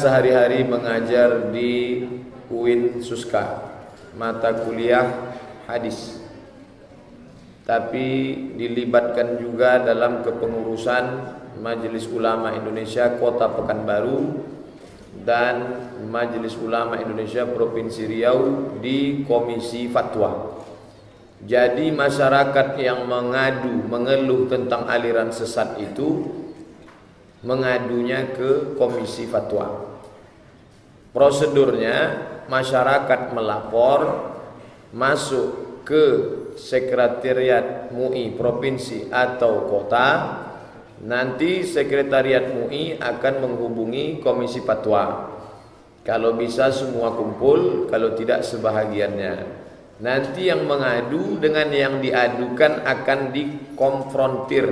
Sehari-hari mengajar di UIN Suska mata kuliah hadis. Tapi dilibatkan juga dalam kepengurusan Majelis Ulama Indonesia Kota Pekanbaru dan Majelis Ulama Indonesia Provinsi Riau di Komisi Fatwa. Jadi masyarakat yang mengadu, mengeluh tentang aliran sesat itu mengadunya ke komisi fatwa. Prosedurnya masyarakat melapor masuk ke sekretariat MUI provinsi atau kota. Nanti sekretariat MUI akan menghubungi komisi fatwa. Kalau bisa semua kumpul kalau tidak sebahagiannya. Nanti yang mengadu dengan yang diadukan akan dikonfrontir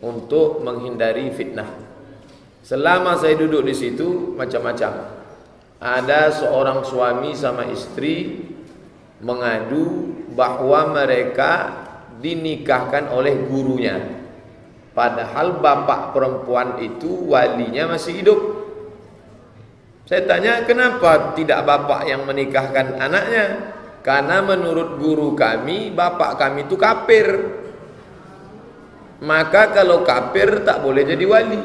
untuk menghindari fitnah. Selama saya duduk di situ macam-macam. Ada seorang suami sama istri mengadu bahwa mereka dinikahkan oleh gurunya. Padahal bapak perempuan itu walinya masih hidup. Saya tanya kenapa tidak bapak yang menikahkan anaknya? Karena menurut guru kami bapak kami itu kafir. Maka kalau kafir tak boleh jadi wali.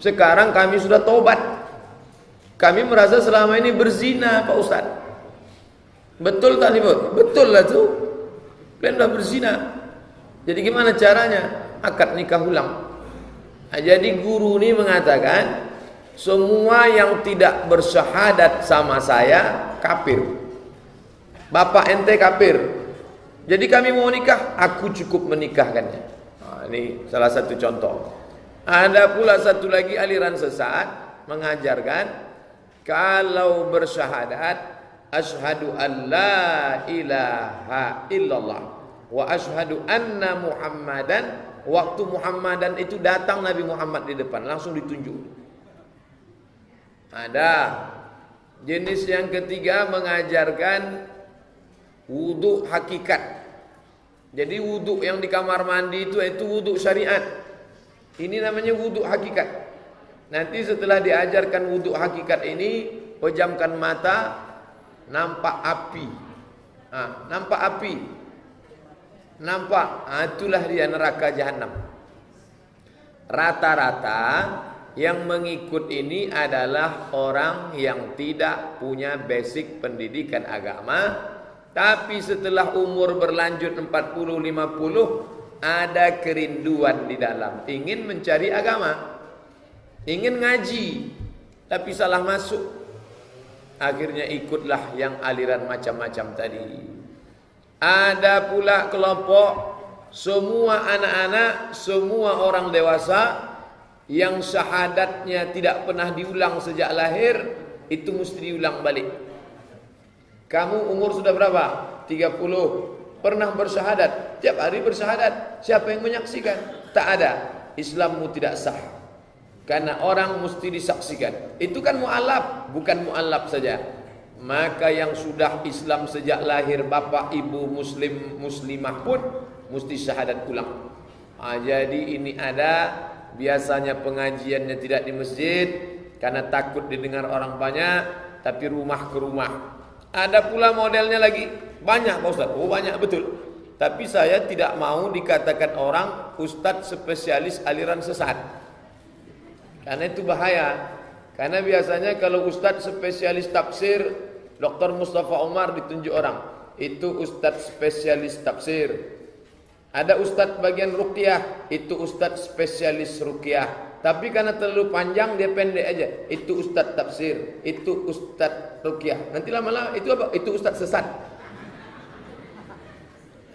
Sekarang kami sudah tobat. Kami merasa selama ini berzina Pak Ustaz. Betul tak nih Betul lah tuh. Kalian sudah berzina. Jadi gimana caranya? Akad nikah ulang. Nah, jadi guru ini mengatakan semua yang tidak bersyahadat sama saya kafir. Bapak ente kafir. Jadi kami mau nikah, aku cukup menikahkannya. Nah, ini salah satu contoh. Ada pula satu lagi aliran sesat mengajarkan kalau bersyahadat asyhadu an la ilaha illallah wa asyhadu anna muhammadan waktu muhammadan itu datang Nabi Muhammad di depan langsung ditunjuk. Ada jenis yang ketiga mengajarkan wudhu hakikat. Jadi wudhu yang di kamar mandi itu itu wudhu syariat. Ini namanya wudhu hakikat. Nanti setelah diajarkan wudhu hakikat ini, pejamkan mata, nampak api. Ah, nampak api. Nampak, ah, itulah dia neraka jahanam. Rata-rata yang mengikut ini adalah orang yang tidak punya basic pendidikan agama, tapi setelah umur berlanjut 40 50 ada kerinduan di dalam ingin mencari agama ingin ngaji tapi salah masuk akhirnya ikutlah yang aliran macam-macam tadi ada pula kelompok semua anak-anak semua orang dewasa yang syahadatnya tidak pernah diulang sejak lahir itu mesti diulang balik kamu umur sudah berapa? 30 pernah bersyahadat, tiap hari bersyahadat. Siapa yang menyaksikan? Tak ada. Islammu tidak sah. Karena orang mesti disaksikan. Itu kan mu'alaf, bukan mu'alaf saja. Maka yang sudah Islam sejak lahir bapak ibu muslim muslimah pun mesti syahadat ulang. Ha, jadi ini ada biasanya pengajiannya tidak di masjid karena takut didengar orang banyak tapi rumah ke rumah. Ada pula modelnya lagi banyak Pak Ustaz. Oh banyak betul. Tapi saya tidak mau dikatakan orang Ustadz spesialis aliran sesat. Karena itu bahaya. Karena biasanya kalau Ustadz spesialis tafsir, Dr. Mustafa Umar ditunjuk orang. Itu Ustadz spesialis tafsir. Ada Ustadz bagian ruqyah, itu Ustadz spesialis ruqyah. Tapi karena terlalu panjang dia pendek aja. Itu Ustadz tafsir, itu Ustadz ruqyah. Nanti lama-lama itu apa? Itu Ustadz sesat.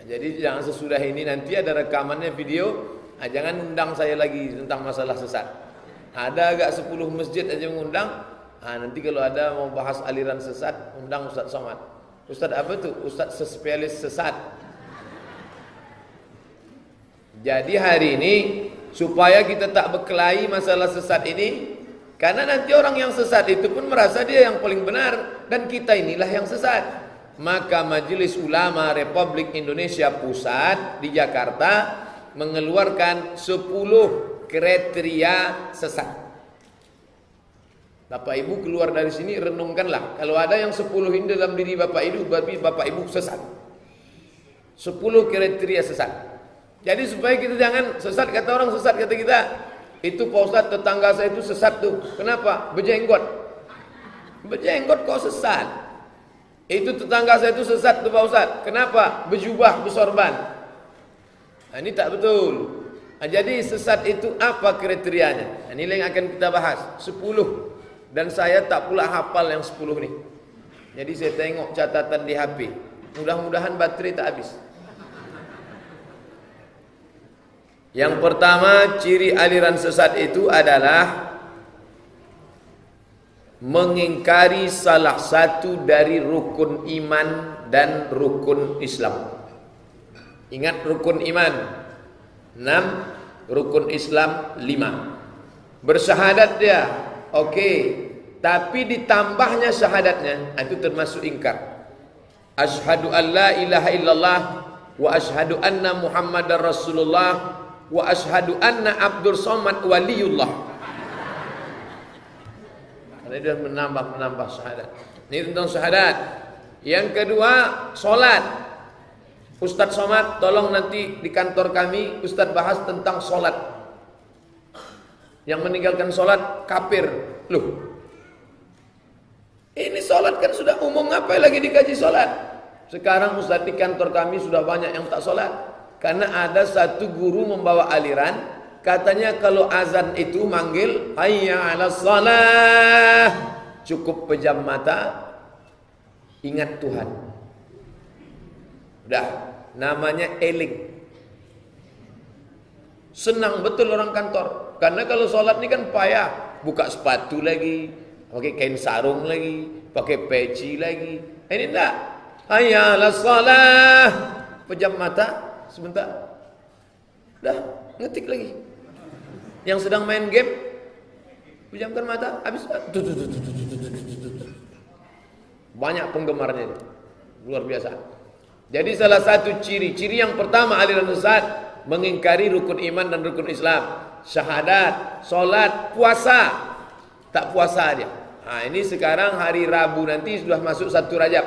Jadi jangan sesudah ini nanti ada rekamannya video, nah, jangan undang saya lagi tentang masalah sesat. Ada agak 10 masjid aja mengundang, nah, nanti kalau ada mau bahas aliran sesat, undang Ustaz Somad. Ustaz apa tuh? Ustaz spesialis sesat. Jadi hari ini supaya kita tak berkelahi masalah sesat ini, karena nanti orang yang sesat itu pun merasa dia yang paling benar dan kita inilah yang sesat maka Majelis Ulama Republik Indonesia Pusat di Jakarta mengeluarkan 10 kriteria sesat. Bapak Ibu keluar dari sini renungkanlah. Kalau ada yang sepuluh ini dalam diri Bapak Ibu, berarti Bapak Ibu sesat. Sepuluh kriteria sesat. Jadi supaya kita jangan sesat kata orang sesat kata kita. Itu Pak Ustaz tetangga saya itu sesat tuh. Kenapa? Bejenggot. Bejenggot kok sesat? Itu tetangga saya itu sesat tuh Pak Ustaz. Kenapa? Berjubah, bersorban. Nah, ini tak betul. Nah, jadi sesat itu apa kriterianya? Ini yang akan kita bahas. Sepuluh. Dan saya tak pula hafal yang 10 ni. Jadi saya tengok catatan di HP. Mudah-mudahan baterai tak habis. Yang pertama ciri aliran sesat itu adalah mengingkari salah satu dari rukun iman dan rukun Islam. Ingat rukun iman 6, rukun Islam 5. Bersyahadat dia Okey, tapi ditambahnya syahadatnya itu termasuk ingkar. Ashhadu an la ilaha illallah wa ashhadu anna Muhammadar Rasulullah wa ashhadu anna Abdul Somad waliullah. Ini dia menambah menambah syahadat. Ini tentang syahadat. Yang kedua, solat. Ustaz Somad, tolong nanti di kantor kami Ustaz bahas tentang solat. Yang meninggalkan sholat kafir. Loh. Ini sholat kan sudah umum apa lagi dikaji sholat? Sekarang Ustaz di kantor kami sudah banyak yang tak sholat. Karena ada satu guru membawa aliran. Katanya kalau azan itu manggil. Hayya ala salah. Cukup pejam mata. Ingat Tuhan. Udah. Namanya eling. Senang betul orang kantor. Karena kalau sholat ini kan payah. Buka sepatu lagi. Pakai kain sarung lagi. Pakai peci lagi. Ini enggak. Hayalah sholat. Pejam mata. Sebentar. Dah. Ngetik lagi. Yang sedang main game. Pejamkan mata. Habis. Banyak penggemarnya. Luar biasa. Jadi salah satu ciri. Ciri yang pertama aliran sesat. Mengingkari rukun iman dan rukun Islam syahadat, solat, puasa. Tak puasa dia. Ha, ini sekarang hari Rabu nanti sudah masuk satu Rajab.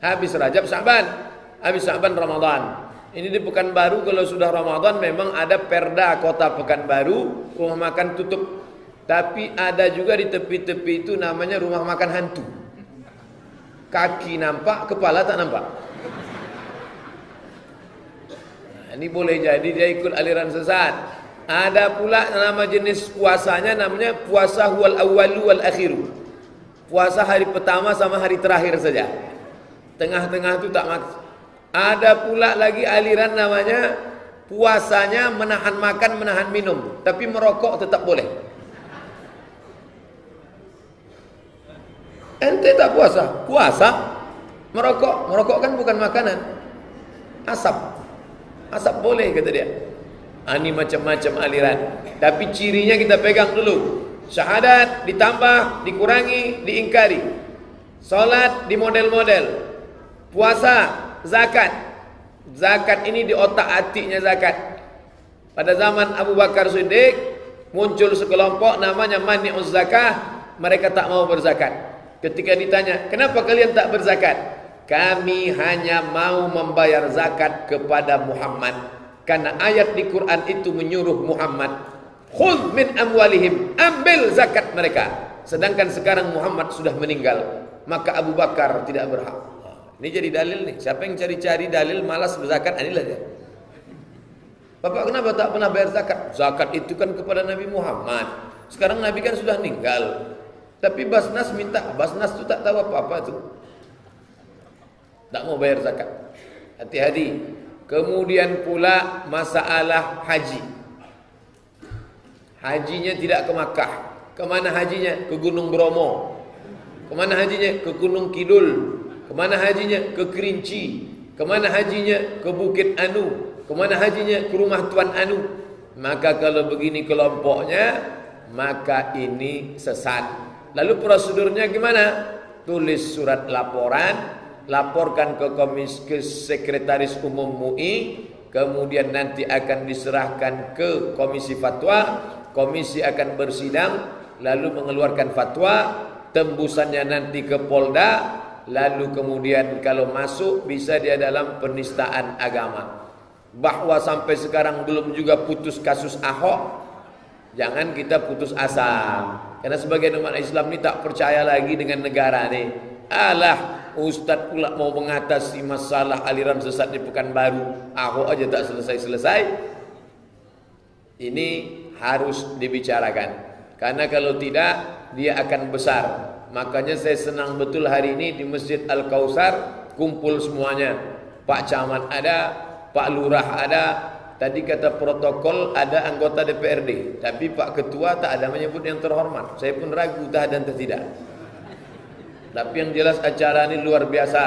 Habis Rajab Syaban. Habis Syaban Ramadan. Ini di Pekanbaru kalau sudah Ramadan memang ada perda kota Pekanbaru, rumah makan tutup. Tapi ada juga di tepi-tepi itu namanya rumah makan hantu. Kaki nampak, kepala tak nampak. Ini boleh jadi dia ikut aliran sesat. Ada pula nama jenis puasanya namanya puasa wal awalu wal akhiru. Puasa hari pertama sama hari terakhir saja. Tengah-tengah itu tak makan. Ada pula lagi aliran namanya puasanya menahan makan, menahan minum, tapi merokok tetap boleh. Ente tak puasa? Puasa. Merokok, merokok kan bukan makanan. Asap. Asap boleh kata dia. Ini macam-macam aliran. Tapi cirinya kita pegang dulu. Syahadat ditambah, dikurangi, diingkari. Salat di model-model. Puasa, zakat. Zakat ini di otak atiknya zakat. Pada zaman Abu Bakar Siddiq muncul sekelompok namanya Mani'uz Zakah, mereka tak mau berzakat. Ketika ditanya, "Kenapa kalian tak berzakat?" Kami hanya mau membayar zakat kepada Muhammad. Karena ayat di Quran itu menyuruh Muhammad khudh min amwalihim ambil zakat mereka. Sedangkan sekarang Muhammad sudah meninggal maka Abu Bakar tidak berhak. Ini jadi dalil nih. Siapa yang cari-cari dalil malas berzakat inilah dia. Bapak kenapa tak pernah bayar zakat? Zakat itu kan kepada Nabi Muhammad. Sekarang Nabi kan sudah meninggal. Tapi Basnas minta Basnas itu tak tahu apa-apa itu tak mau bayar zakat hati-hati Kemudian pula masalah haji. Hajinya tidak ke Makkah. Kemana hajinya? Ke Gunung Bromo. Kemana hajinya? Ke Gunung Kidul. Kemana hajinya? Ke Kerinci. Kemana hajinya? Ke Bukit Anu. Kemana hajinya? Ke rumah Tuan Anu. Maka kalau begini kelompoknya, maka ini sesat. Lalu prosedurnya gimana? Tulis surat laporan, laporkan ke komis ke sekretaris umum MUI kemudian nanti akan diserahkan ke komisi fatwa komisi akan bersidang lalu mengeluarkan fatwa, tembusannya nanti ke Polda, lalu kemudian kalau masuk bisa dia dalam penistaan agama. Bahwa sampai sekarang belum juga putus kasus Ahok, jangan kita putus asa. Karena sebagian umat Islam ini tak percaya lagi dengan negara ini. Alah, Ustaz pula mau mengatasi masalah aliran sesat di Pekanbaru. Ahok aja tak selesai-selesai. Ini harus dibicarakan. Karena kalau tidak dia akan besar. Makanya saya senang betul hari ini di Masjid Al-Kausar kumpul semuanya. Pak Camat ada, Pak Lurah ada, tadi kata protokol ada anggota DPRD, tapi Pak Ketua tak ada menyebut yang terhormat. Saya pun ragu tak dan tidak. Tapi yang jelas acara ini luar biasa.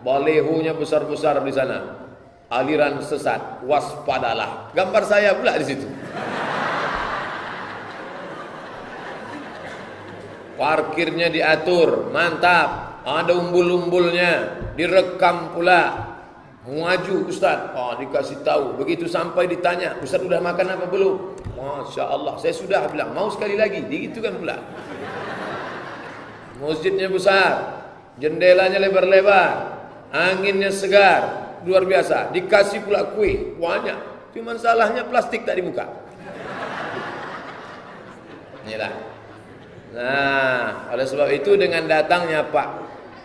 Balehonya besar-besar di sana. Aliran sesat, waspadalah. Gambar saya pula di situ. Parkirnya diatur, mantap. Ada umbul-umbulnya, direkam pula. Maju Ustaz, oh, dikasih tahu. Begitu sampai ditanya, Ustaz sudah makan apa belum? Masya Allah, saya sudah bilang, mau sekali lagi. Begitu kan pula. Masjidnya besar, jendelanya lebar-lebar, anginnya segar, luar biasa. Dikasih pula kue, banyak. Cuma salahnya plastik tak dibuka. Inilah. Nah, oleh sebab itu dengan datangnya Pak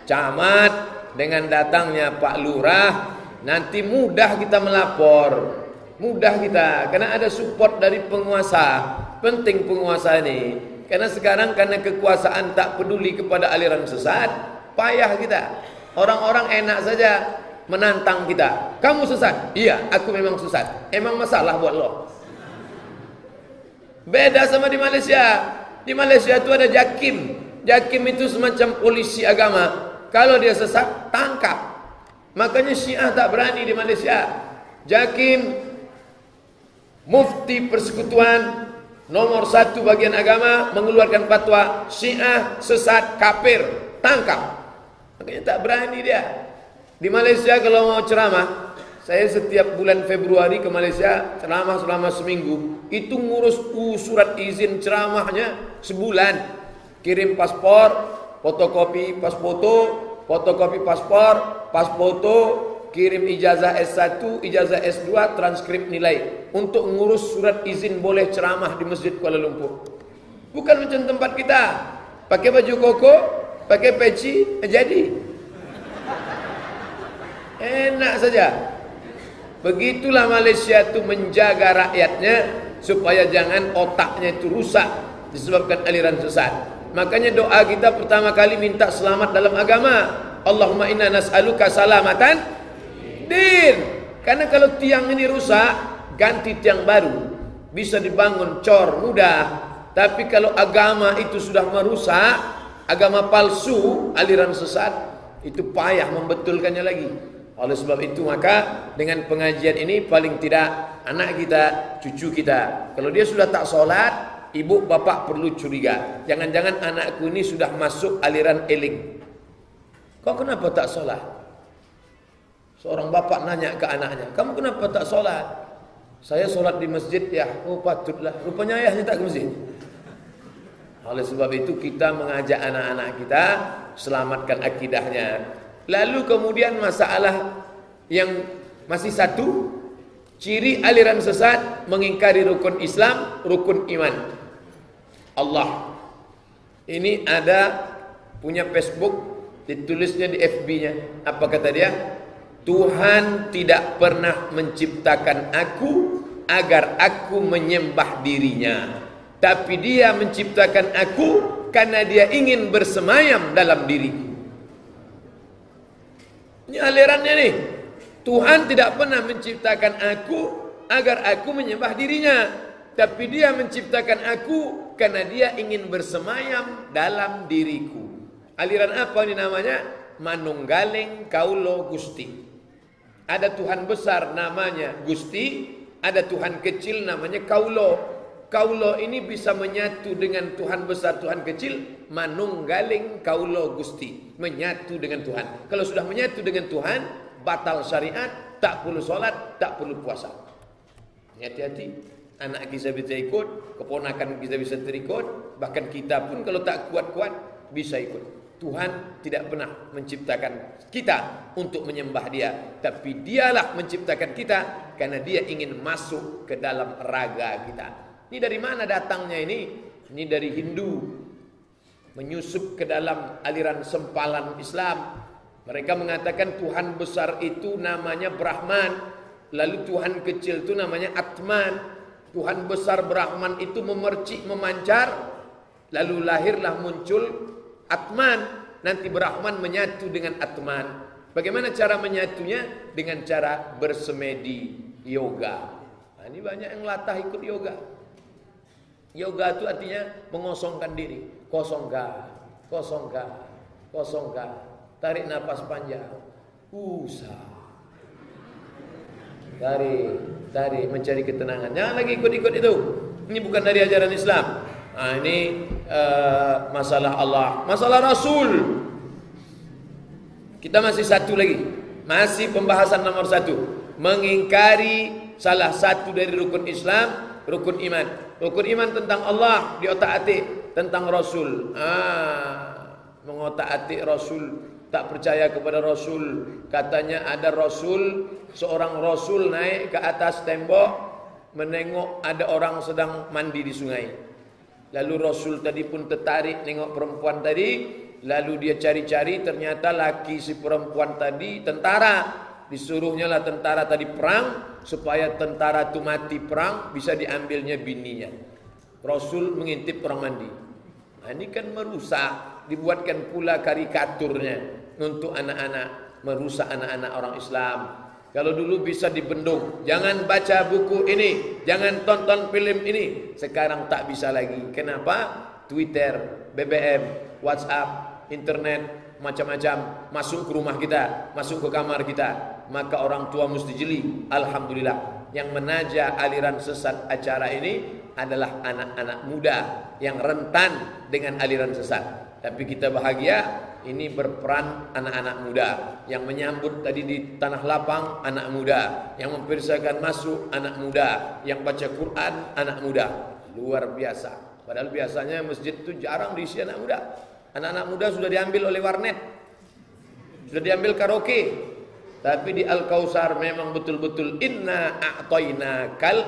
Camat, dengan datangnya Pak Lurah, nanti mudah kita melapor. Mudah kita, karena ada support dari penguasa. Penting penguasa ini. Karena sekarang karena kekuasaan tak peduli kepada aliran sesat, payah kita. Orang-orang enak saja menantang kita. Kamu sesat? Iya, aku memang sesat. Emang masalah buat lo. Beda sama di Malaysia. Di Malaysia itu ada jakim. Jakim itu semacam polisi agama. Kalau dia sesat, tangkap. Makanya Syiah tak berani di Malaysia. Jakim, mufti persekutuan, nomor satu bagian agama, mengeluarkan fatwa, Syiah sesat kafir, tangkap. Makanya tak berani dia. Di Malaysia kalau mau ceramah, saya setiap bulan Februari ke Malaysia ceramah selama seminggu. Itu ngurus surat izin ceramahnya sebulan. Kirim paspor, fotokopi pas foto, fotokopi paspor, pas foto, kirim ijazah S1, ijazah S2, transkrip nilai untuk ngurus surat izin boleh ceramah di Masjid Kuala Lumpur. Bukan macam tempat kita. Pakai baju koko, pakai peci, jadi. Enak saja. Begitulah Malaysia itu menjaga rakyatnya supaya jangan otaknya itu rusak disebabkan aliran sesat. Makanya doa kita pertama kali minta selamat dalam agama. Allahumma inna nas'aluka salamatan din. Karena kalau tiang ini rusak, ganti tiang baru. Bisa dibangun cor mudah. Tapi kalau agama itu sudah merusak, agama palsu, aliran sesat, itu payah membetulkannya lagi. Oleh sebab itu maka dengan pengajian ini paling tidak anak kita, cucu kita. Kalau dia sudah tak solat, ibu bapak perlu curiga. Jangan-jangan anakku ini sudah masuk aliran eling. Kau kenapa tak solat? Seorang bapak nanya ke anaknya, kamu kenapa tak solat? Saya solat di masjid ya. Oh patutlah. Rupanya ayahnya tak ke masjid. Oleh sebab itu kita mengajak anak-anak kita selamatkan akidahnya. Lalu kemudian masalah yang masih satu ciri aliran sesat mengingkari rukun Islam, rukun iman. Allah. Ini ada punya Facebook ditulisnya di FB-nya. Apa kata dia? Tuhan tidak pernah menciptakan aku agar aku menyembah dirinya. Tapi dia menciptakan aku karena dia ingin bersemayam dalam diriku. Ini alirannya nih. Tuhan tidak pernah menciptakan aku agar aku menyembah dirinya. Tapi dia menciptakan aku karena dia ingin bersemayam dalam diriku. Aliran apa ini namanya? Manunggaling Kaulo Gusti. Ada Tuhan besar namanya Gusti, ada Tuhan kecil namanya Kaulo. Kaulo ini bisa menyatu dengan Tuhan besar, Tuhan kecil, manunggaling kaulo gusti, menyatu dengan Tuhan. Kalau sudah menyatu dengan Tuhan, batal syariat, tak perlu sholat, tak perlu puasa. Hati-hati. anak kita bisa ikut, keponakan kita bisa terikut, bahkan kita pun kalau tak kuat-kuat bisa ikut. Tuhan tidak pernah menciptakan kita untuk menyembah dia, tapi dialah menciptakan kita karena dia ingin masuk ke dalam raga kita. Ini dari mana datangnya ini? Ini dari Hindu menyusup ke dalam aliran sempalan Islam. Mereka mengatakan Tuhan besar itu namanya Brahman, lalu Tuhan kecil itu namanya Atman. Tuhan besar Brahman itu memercik memancar, lalu lahirlah muncul Atman nanti Brahman menyatu dengan Atman. Bagaimana cara menyatunya? Dengan cara bersemedi yoga. Nah, ini banyak yang latah ikut yoga. Yoga itu artinya mengosongkan diri. Kosongkan, kosongkan, kosongkan. Tarik nafas panjang. Usah. Tarik, tarik mencari ketenangan. Jangan lagi ikut-ikut itu. Ini bukan dari ajaran Islam. Nah, ini uh, masalah Allah, masalah Rasul. Kita masih satu lagi, masih pembahasan nomor satu, mengingkari salah satu dari rukun Islam, rukun iman. Rukun iman tentang Allah di otak atik, tentang Rasul. Ah, mengotak atik Rasul, tak percaya kepada Rasul. Katanya ada Rasul, seorang Rasul naik ke atas tembok, menengok ada orang sedang mandi di sungai. Lalu Rasul tadi pun tertarik nengok perempuan tadi. Lalu dia cari-cari ternyata laki si perempuan tadi tentara. Disuruhnya lah tentara tadi perang. Supaya tentara itu mati perang bisa diambilnya bininya. Rasul mengintip orang mandi. Nah, ini kan merusak. Dibuatkan pula karikaturnya untuk anak-anak. Merusak anak-anak orang Islam. Kalau dulu bisa dibendung, jangan baca buku ini, jangan tonton film ini. Sekarang tak bisa lagi. Kenapa? Twitter, BBM, WhatsApp, internet, macam-macam masuk ke rumah kita, masuk ke kamar kita. Maka orang tua mesti jeli. Alhamdulillah. Yang menaja aliran sesat acara ini adalah anak-anak muda yang rentan dengan aliran sesat. Tapi kita bahagia ini berperan anak-anak muda. Yang menyambut tadi di tanah lapang anak muda. Yang mempersiapkan masuk anak muda. Yang baca Quran anak muda. Luar biasa. Padahal biasanya masjid itu jarang diisi anak muda. Anak-anak muda sudah diambil oleh warnet. Sudah diambil karaoke. Tapi di Al Kausar memang betul-betul inna a'toina kal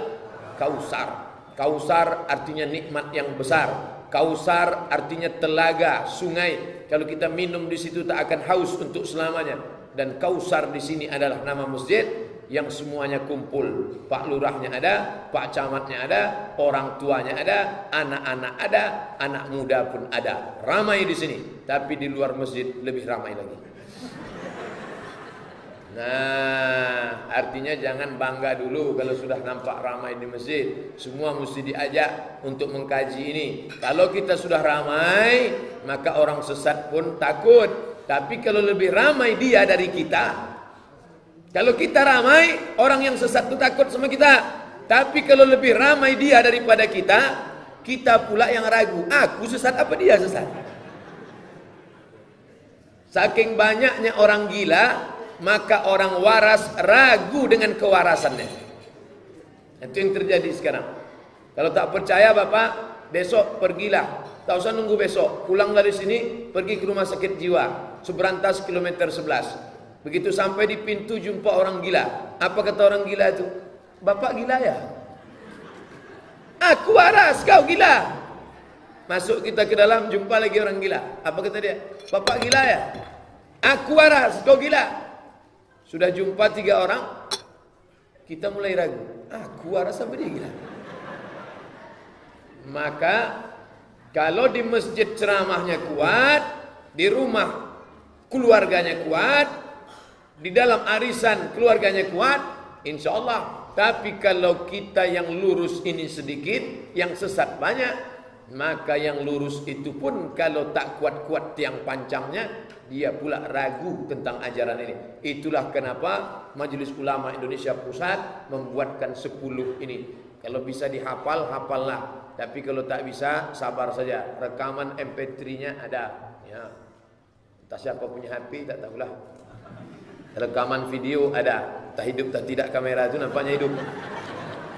kausar. Kausar artinya nikmat yang besar kausar artinya telaga sungai kalau kita minum di situ tak akan haus untuk selamanya. Dan Kausar di sini adalah nama masjid yang semuanya kumpul. Pak lurahnya ada, pak camatnya ada, orang tuanya ada, anak-anak ada, anak muda pun ada. Ramai di sini, tapi di luar masjid lebih ramai lagi. Nah, artinya jangan bangga dulu kalau sudah nampak ramai di masjid. Semua mesti diajak untuk mengkaji ini. Kalau kita sudah ramai, maka orang sesat pun takut. Tapi kalau lebih ramai dia dari kita, kalau kita ramai, orang yang sesat itu takut sama kita. Tapi kalau lebih ramai dia daripada kita, kita pula yang ragu. Aku sesat apa dia sesat? Saking banyaknya orang gila, maka orang waras ragu dengan kewarasannya. Itu yang terjadi sekarang. Kalau tak percaya Bapak, besok pergilah. Tak usah nunggu besok. Pulang dari sini, pergi ke rumah sakit jiwa. Seberantas kilometer 11. Begitu sampai di pintu jumpa orang gila. Apa kata orang gila itu? Bapak gila ya? Aku waras, kau gila. Masuk kita ke dalam, jumpa lagi orang gila. Apa kata dia? Bapak gila ya? Aku waras, kau gila. Sudah jumpa tiga orang, kita mulai ragu. Ah, kuara sampai dia gila. Maka kalau di masjid ceramahnya kuat, di rumah keluarganya kuat, di dalam arisan keluarganya kuat, insya Allah. Tapi kalau kita yang lurus ini sedikit, yang sesat banyak, maka yang lurus itu pun kalau tak kuat-kuat tiang pancangnya, dia pula ragu tentang ajaran ini. Itulah kenapa Majelis Ulama Indonesia Pusat membuatkan 10 ini. Kalau bisa dihafal, hafallah. Tapi kalau tak bisa, sabar saja. Rekaman MP3-nya ada. Ya. Entah siapa punya HP, tak tahulah. Rekaman video ada. Tak hidup tak tidak kamera itu nampaknya hidup.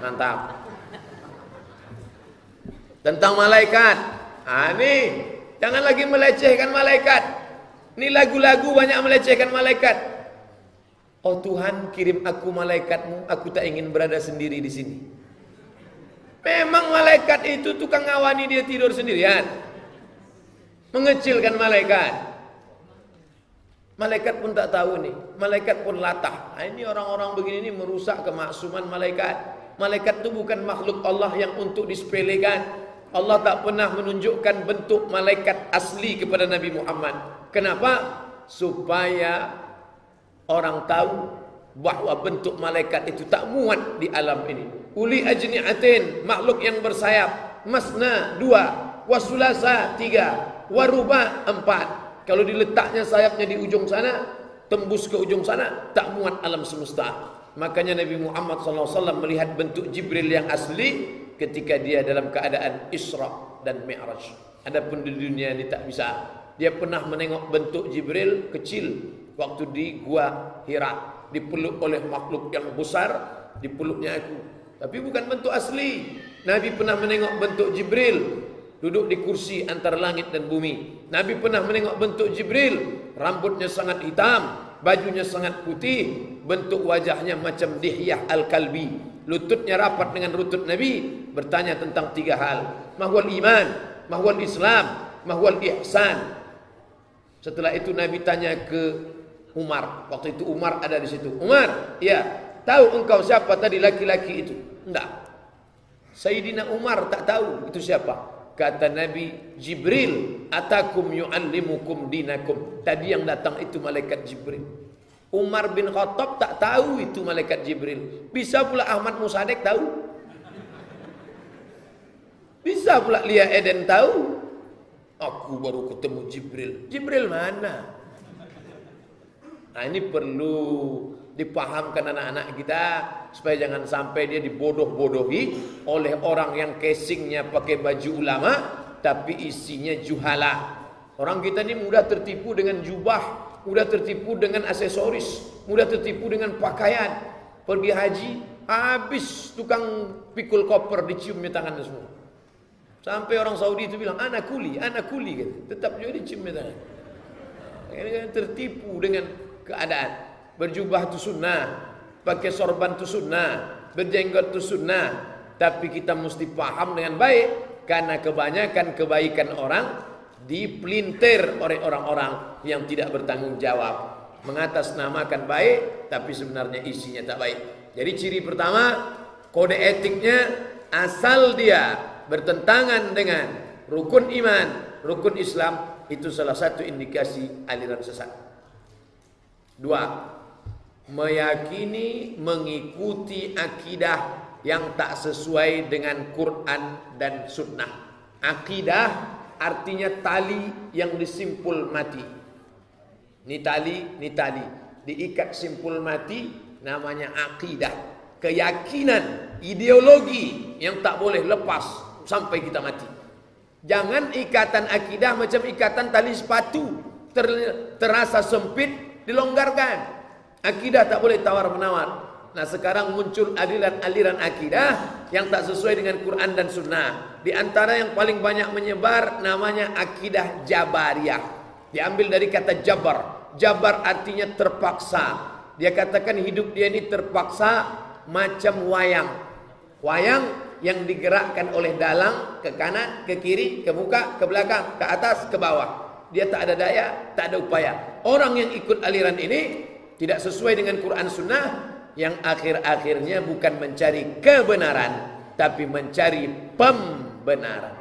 Mantap. Tentang malaikat. Ah ini jangan lagi melecehkan malaikat. Ini lagu-lagu banyak melecehkan malaikat. Oh Tuhan kirim aku malaikatmu, aku tak ingin berada sendiri di sini. Memang malaikat itu tukang ngawani dia tidur sendirian. Mengecilkan malaikat. Malaikat pun tak tahu nih. Malaikat pun latah. Nah, ini orang-orang begini ini merusak kemaksuman malaikat. Malaikat itu bukan makhluk Allah yang untuk disepelekan. Allah tak pernah menunjukkan bentuk malaikat asli kepada Nabi Muhammad. Kenapa? Supaya orang tahu bahawa bentuk malaikat itu tak muat di alam ini. Uli ajni'atin, makhluk yang bersayap. Masna, dua. Wasulasa, tiga. Waruba, empat. Kalau diletaknya sayapnya di ujung sana, tembus ke ujung sana, tak muat alam semesta. Makanya Nabi Muhammad SAW melihat bentuk Jibril yang asli ketika dia dalam keadaan Isra dan Mi'raj. Adapun di dunia ini tak bisa. Dia pernah menengok bentuk Jibril kecil waktu di gua Hira, dipeluk oleh makhluk yang besar, dipeluknya aku. Tapi bukan bentuk asli. Nabi pernah menengok bentuk Jibril duduk di kursi antara langit dan bumi. Nabi pernah menengok bentuk Jibril, rambutnya sangat hitam, bajunya sangat putih, bentuk wajahnya macam Dihyah Al-Kalbi. Lututnya rapat dengan lutut Nabi, bertanya tentang tiga hal. Mahwal iman, mahwal Islam, mahwal ihsan. Setelah itu Nabi tanya ke Umar. Waktu itu Umar ada di situ. Umar, ya, tahu engkau siapa tadi laki-laki itu? Enggak. Sayyidina Umar tak tahu itu siapa. Kata Nabi Jibril, atakum yu'allimukum dinakum. Tadi yang datang itu malaikat Jibril. Umar bin Khattab tak tahu itu malaikat Jibril. Bisa pula Ahmad Musadek tahu. Bisa pula Lia Eden tahu. Aku baru ketemu Jibril. Jibril mana? Nah ini perlu dipahamkan anak-anak kita supaya jangan sampai dia dibodoh-bodohi oleh orang yang casingnya pakai baju ulama tapi isinya juhala. Orang kita ini mudah tertipu dengan jubah, mudah tertipu dengan aksesoris, mudah tertipu dengan pakaian. Pergi haji, habis tukang pikul koper diciumnya tangannya semua. Sampai orang Saudi itu bilang, anak kuli, anak kuli. Gitu. Tetap juga diciumnya tangan. Tertipu dengan keadaan. Berjubah itu sunnah, pakai sorban itu sunnah, berjenggot itu sunnah, tapi kita mesti paham dengan baik karena kebanyakan kebaikan orang dipelintir oleh orang-orang yang tidak bertanggung jawab. Mengatasnamakan baik tapi sebenarnya isinya tak baik. Jadi ciri pertama kode etiknya asal dia bertentangan dengan rukun iman, rukun Islam itu salah satu indikasi aliran sesat. Dua, meyakini mengikuti akidah yang tak sesuai dengan Quran dan Sunnah. Akidah artinya tali yang disimpul mati. Ini tali, ini tali. Diikat simpul mati namanya akidah. Keyakinan, ideologi yang tak boleh lepas sampai kita mati. Jangan ikatan akidah macam ikatan tali sepatu. Ter, terasa sempit, dilonggarkan. Akidah tak boleh tawar-menawar. Nah sekarang muncul aliran-aliran akidah yang tak sesuai dengan Quran dan Sunnah. Di antara yang paling banyak menyebar namanya akidah Jabariyah. Diambil dari kata Jabar. Jabar artinya terpaksa. Dia katakan hidup dia ini terpaksa macam wayang. Wayang yang digerakkan oleh dalang ke kanan, ke kiri, ke muka, ke belakang, ke atas, ke bawah. Dia tak ada daya, tak ada upaya. Orang yang ikut aliran ini tidak sesuai dengan Quran Sunnah yang akhir-akhirnya bukan mencari kebenaran tapi mencari pembenaran.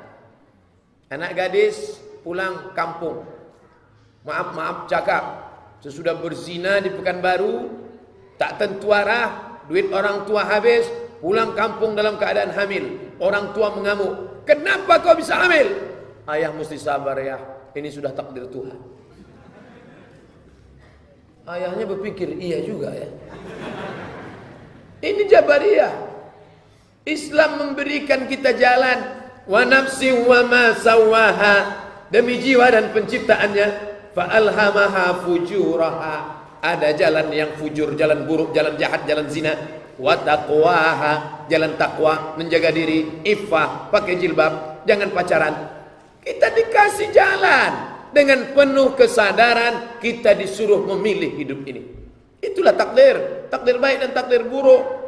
Anak gadis pulang kampung. Maaf-maaf cakap. Sesudah berzina di Pekanbaru, tak tentu arah, duit orang tua habis, pulang kampung dalam keadaan hamil. Orang tua mengamuk. Kenapa kau bisa hamil? Ayah mesti sabar ya. Ini sudah takdir Tuhan. Ayahnya berpikir, iya juga ya. Ini Jabariyah. Islam memberikan kita jalan. Wa nafsi wa ma sawaha. Demi jiwa dan penciptaannya. Fa'alhamaha fujuraha. Ada jalan yang fujur, jalan buruk, jalan jahat, jalan zina. Wa taqwaha. Jalan takwa, menjaga diri. Iffah, pakai jilbab. jangan pacaran. Kita dikasih jalan dengan penuh kesadaran kita disuruh memilih hidup ini. Itulah takdir, takdir baik dan takdir buruk.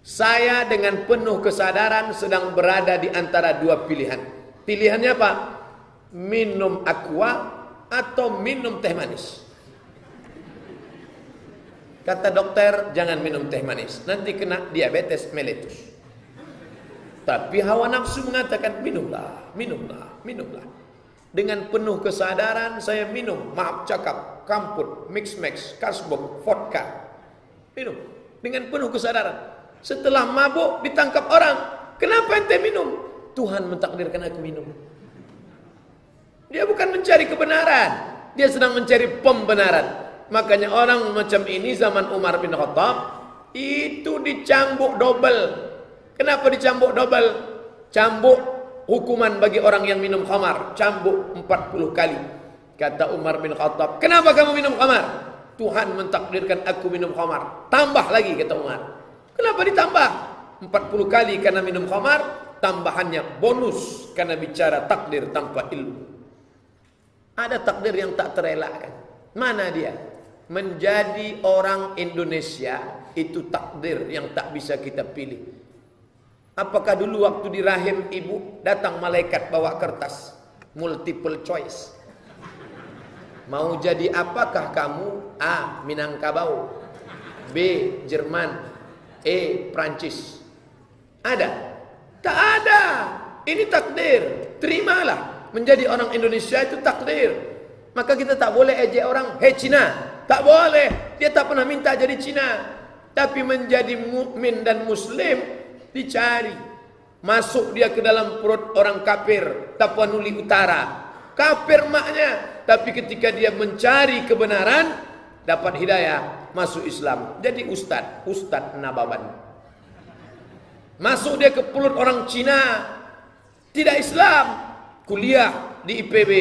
Saya dengan penuh kesadaran sedang berada di antara dua pilihan. Pilihannya apa? Minum aqua atau minum teh manis. Kata dokter, jangan minum teh manis. Nanti kena diabetes mellitus. Tapi hawa nafsu mengatakan minumlah, minumlah, minumlah. Dengan penuh kesadaran saya minum, maaf cakap, kamput, mix-mix, kasbok, vodka. Minum. Dengan penuh kesadaran. Setelah mabuk ditangkap orang. Kenapa ente minum? Tuhan mentakdirkan aku minum. Dia bukan mencari kebenaran. Dia sedang mencari pembenaran. Makanya orang macam ini zaman Umar bin Khattab itu dicambuk double. Kenapa dicambuk double? Cambuk hukuman bagi orang yang minum khamar, cambuk 40 kali. Kata Umar bin Khattab, "Kenapa kamu minum khamar?" Tuhan mentakdirkan aku minum khamar. Tambah lagi kata Umar. Kenapa ditambah? 40 kali karena minum khamar, tambahannya bonus karena bicara takdir tanpa ilmu. Ada takdir yang tak terelakkan. Mana dia? menjadi orang Indonesia itu takdir yang tak bisa kita pilih. Apakah dulu waktu di rahim ibu datang malaikat bawa kertas multiple choice? Mau jadi apakah kamu? A. Minangkabau B. Jerman E. Prancis Ada? Tak ada Ini takdir Terimalah Menjadi orang Indonesia itu takdir Maka kita tak boleh ejek orang Hei Cina Tak boleh. Dia tak pernah minta jadi Cina. Tapi menjadi mukmin dan muslim dicari. Masuk dia ke dalam perut orang kafir. Tapanuli Utara. Kafir maknya. Tapi ketika dia mencari kebenaran. Dapat hidayah. Masuk Islam. Jadi ustad. Ustad Nababan. Masuk dia ke perut orang Cina. Tidak Islam. Kuliah di IPB.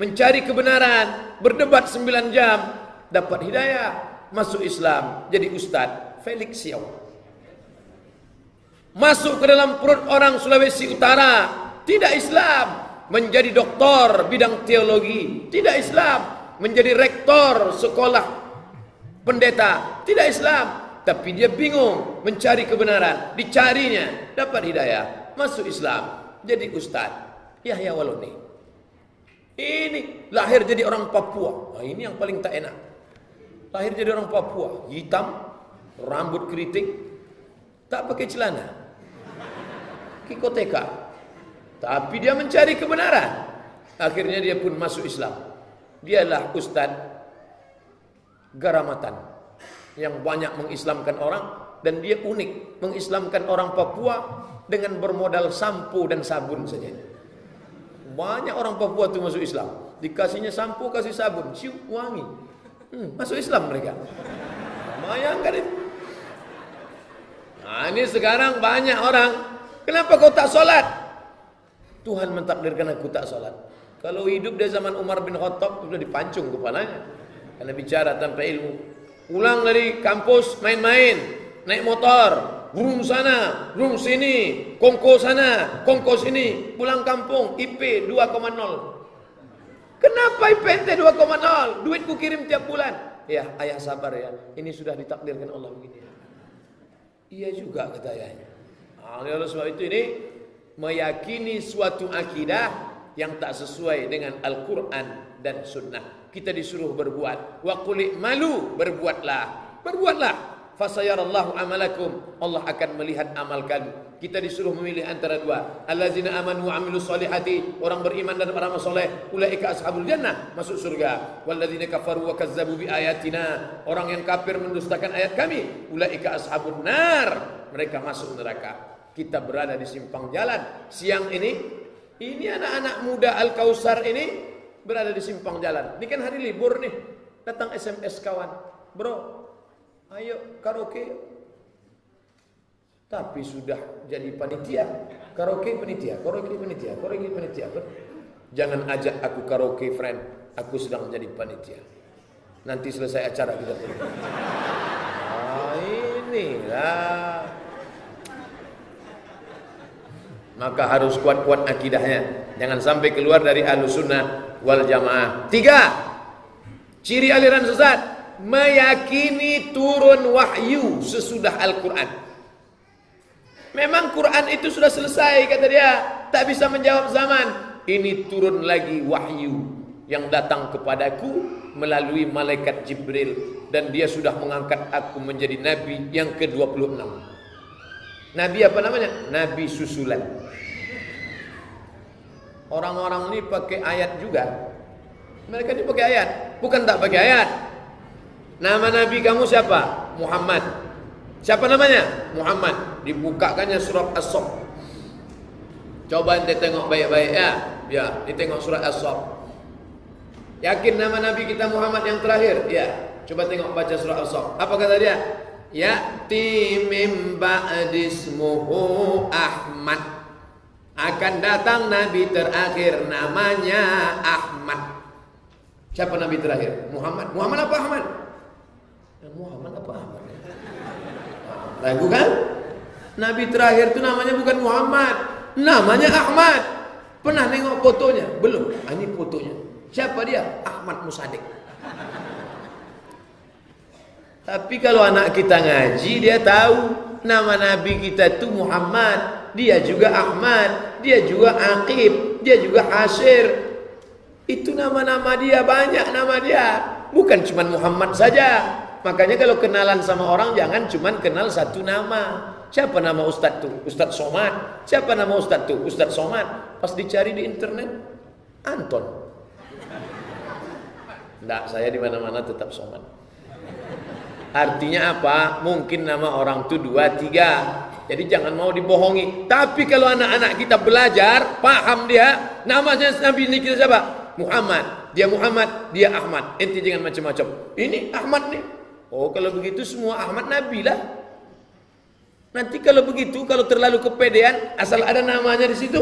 Mencari kebenaran. Berdebat 9 jam dapat hidayah, masuk Islam, jadi ustaz Felix Xiao. Masuk ke dalam perut orang Sulawesi Utara, tidak Islam, menjadi doktor bidang teologi, tidak Islam, menjadi rektor sekolah pendeta, tidak Islam, tapi dia bingung mencari kebenaran, dicarinya, dapat hidayah, masuk Islam, jadi ustaz Yahya Waloni. Ini lahir jadi orang Papua. Nah, ini yang paling tak enak. Lahir jadi orang Papua, hitam, rambut keriting, tak pakai celana. Kikoteka. Tapi dia mencari kebenaran. Akhirnya dia pun masuk Islam. Dialah Ustaz Garamatan yang banyak mengislamkan orang dan dia unik mengislamkan orang Papua dengan bermodal sampo dan sabun saja. Banyak orang Papua itu masuk Islam. Dikasihnya sampo, kasih sabun, cium wangi. Hmm, masuk Islam mereka. Bayangkan itu. Nah, ini sekarang banyak orang. Kenapa kau tak solat? Tuhan mentakdirkan aku tak solat. Kalau hidup di zaman Umar bin Khattab sudah dipancung kepalanya. Karena bicara tanpa ilmu. Pulang dari kampus main-main, naik motor, burung sana, burung sini, kongko sana, kongko sini, pulang kampung IP 2,0. Kenapa IPT 2,0? Duitku kirim tiap bulan. Ya, ayah sabar ya. Ini sudah ditakdirkan Allah begini. Iya juga kata ayahnya. Oleh sebab itu ini meyakini suatu akidah yang tak sesuai dengan Al-Quran dan Sunnah. Kita disuruh berbuat. Wa kulik malu berbuatlah. Berbuatlah. Fasayarallahu amalakum. Allah akan melihat amal kamu. Kita disuruh memilih antara dua. Allazina amanu wa amilus solihati. Orang beriman dan beramal soleh. Ulaika ashabul jannah. Masuk surga. Wallazina kafaru wa kazzabu bi ayatina. Orang yang kafir mendustakan ayat kami. Ulaika ashabun nar. Mereka masuk neraka. Kita berada di simpang jalan. Siang ini. Ini anak-anak muda Al-Kausar ini. Berada di simpang jalan. Ini kan hari libur nih. Datang SMS kawan. Bro, Ayo karaoke. Tapi sudah jadi panitia. Karaoke panitia, karaoke panitia, karaoke panitia. Jangan ajak aku karaoke friend. Aku sedang jadi panitia. Nanti selesai acara kita pergi. Ah, inilah. Maka harus kuat-kuat akidahnya. Jangan sampai keluar dari ahlu sunnah wal jamaah. Tiga, ciri aliran sesat. Meyakini turun wahyu sesudah Al-Quran. Memang Quran itu sudah selesai kata dia. Tak bisa menjawab zaman. Ini turun lagi wahyu yang datang kepadaku melalui malaikat Jibril dan dia sudah mengangkat aku menjadi nabi yang ke-26. Nabi apa namanya? Nabi susulan. Orang-orang ini pakai ayat juga. Mereka ini pakai ayat, bukan tak pakai ayat. Nama nabi kamu siapa? Muhammad. Siapa namanya? Muhammad. Dibukakannya surat As-Saff. Coba ente tengok baik-baik ya. Ya, ditengok surat As-Saff. Yakin nama Nabi kita Muhammad yang terakhir? Ya. Coba tengok baca surah As-Saff. Apa kata dia? Ya'ti mim ba'dismuhu Ahmad. Akan datang Nabi terakhir namanya Ahmad. Siapa Nabi terakhir? Muhammad. Muhammad apa Ahmad? Ya, Muhammad apa Ahmad? Ragu kan? Nabi terakhir itu namanya bukan Muhammad. Namanya Ahmad. Pernah nengok fotonya? Belum. Ah, ini fotonya. Siapa dia? Ahmad Musadik. Tapi kalau anak kita ngaji dia tahu nama nabi kita itu Muhammad, dia juga Ahmad, dia juga Aqib, dia juga Hasir. Itu nama-nama dia banyak nama dia, bukan cuma Muhammad saja. Makanya kalau kenalan sama orang jangan cuma kenal satu nama. Siapa nama Ustadz tuh? Ustadz Somad. Siapa nama Ustadz tuh? Ustadz Somad. Pas dicari di internet, Anton. Enggak, saya di mana-mana tetap Somad. Artinya apa? Mungkin nama orang itu dua, tiga. Jadi jangan mau dibohongi. Tapi kalau anak-anak kita belajar, paham dia, namanya Nabi ini kita siapa? Muhammad. Dia Muhammad, dia Ahmad. Enti jangan macam-macam. Ini Ahmad nih. Oh, kalau begitu semua Ahmad Nabi lah. Nanti kalau begitu, kalau terlalu kepedean, asal ada namanya di situ.